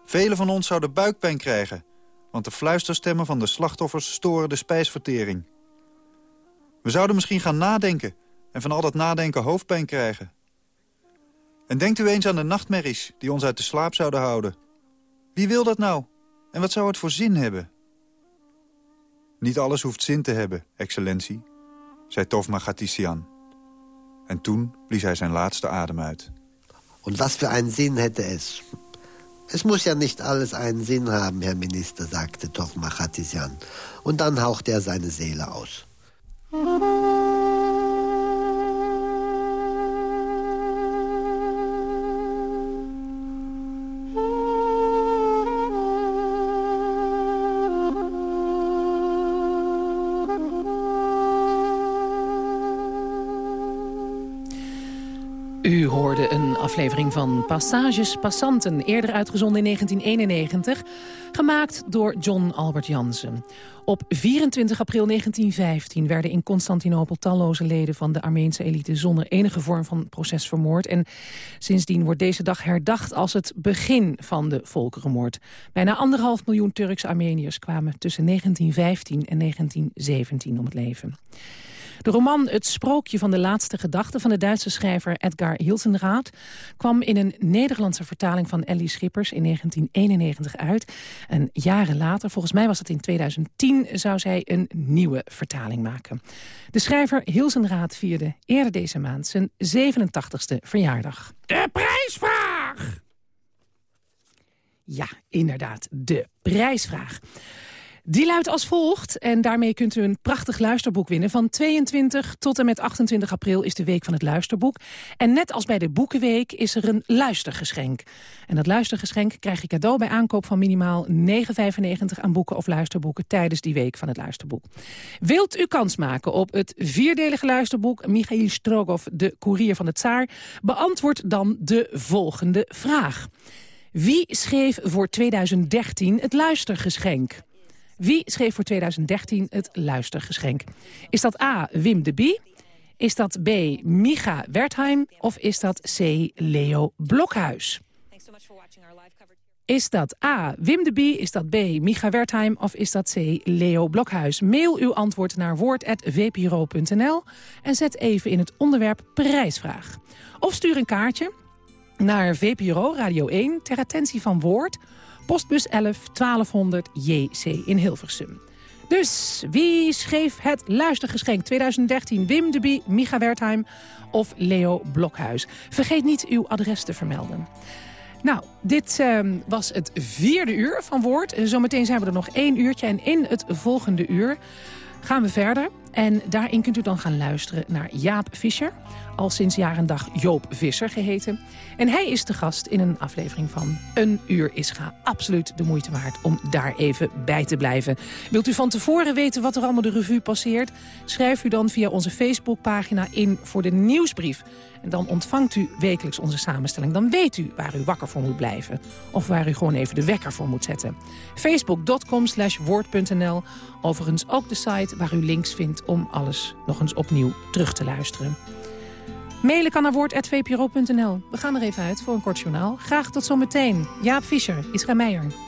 Velen van ons zouden buikpijn krijgen... want de fluisterstemmen van de slachtoffers storen de spijsvertering. We zouden misschien gaan nadenken... en van al dat nadenken hoofdpijn krijgen. En denkt u eens aan de nachtmerries die ons uit de slaap zouden houden. Wie wil dat nou? En wat zou het voor zin hebben? Niet alles hoeft zin te hebben, excellentie, zei Tofma Gatician. En toen blies hij zijn laatste adem uit. En wat voor een zin hätte es? Es muss ja nicht alles einen Sinn haben, Herr Minister, sagte Tofma Gatisian. Und dann hauchte er seine Seele aus. Aflevering van Passages Passanten, eerder uitgezonden in 1991, gemaakt door John Albert Jansen. Op 24 april 1915 werden in Constantinopel talloze leden van de Armeense elite zonder enige vorm van proces vermoord. En sindsdien wordt deze dag herdacht als het begin van de volkerenmoord. Bijna anderhalf miljoen Turkse Armeniërs kwamen tussen 1915 en 1917 om het leven. De roman Het Sprookje van de Laatste Gedachte van de Duitse schrijver Edgar Hilsenraad kwam in een Nederlandse vertaling van Ellie Schippers in 1991 uit. En jaren later, volgens mij was dat in 2010, zou zij een nieuwe vertaling maken. De schrijver Hilsenraad vierde eerder deze maand zijn 87ste verjaardag. De prijsvraag! Ja, inderdaad, de prijsvraag. Die luidt als volgt. En daarmee kunt u een prachtig luisterboek winnen. Van 22 tot en met 28 april is de week van het luisterboek. En net als bij de Boekenweek is er een luistergeschenk. En dat luistergeschenk krijg je cadeau bij aankoop van minimaal 9,95 aan boeken of luisterboeken tijdens die week van het luisterboek. Wilt u kans maken op het vierdelige luisterboek Michail Strogoff, de koerier van het Tsaar? Beantwoord dan de volgende vraag. Wie schreef voor 2013 het luistergeschenk? Wie schreef voor 2013 het luistergeschenk? Is dat A. Wim de Bie? Is dat B. Micha Wertheim? Of is dat C. Leo Blokhuis? Is dat A. Wim de Bie? Is dat B. Micha Wertheim? Of is dat C. Leo Blokhuis? Mail uw antwoord naar woord.vpro.nl en zet even in het onderwerp prijsvraag. Of stuur een kaartje naar VPRO Radio 1 ter attentie van Woord Postbus 11 1200 JC in Hilversum. Dus wie schreef het luistergeschenk 2013? Wim de Bie, Micha Wertheim of Leo Blokhuis? Vergeet niet uw adres te vermelden. Nou, dit uh, was het vierde uur van Woord. Zometeen zijn we er nog één uurtje. En in het volgende uur gaan we verder. En daarin kunt u dan gaan luisteren naar Jaap Visser. Al sinds jaar en dag Joop Visser geheten. En hij is de gast in een aflevering van Een Uur is Ga. Absoluut de moeite waard om daar even bij te blijven. Wilt u van tevoren weten wat er allemaal de revue passeert? Schrijf u dan via onze Facebookpagina in voor de nieuwsbrief. En dan ontvangt u wekelijks onze samenstelling. Dan weet u waar u wakker voor moet blijven. Of waar u gewoon even de wekker voor moet zetten. Facebook.com slash woord.nl. Overigens ook de site waar u links vindt om alles nog eens opnieuw terug te luisteren. Mailen kan naar woord.vpro.nl. We gaan er even uit voor een kort journaal. Graag tot zometeen. Jaap Visser, Isra Meijer.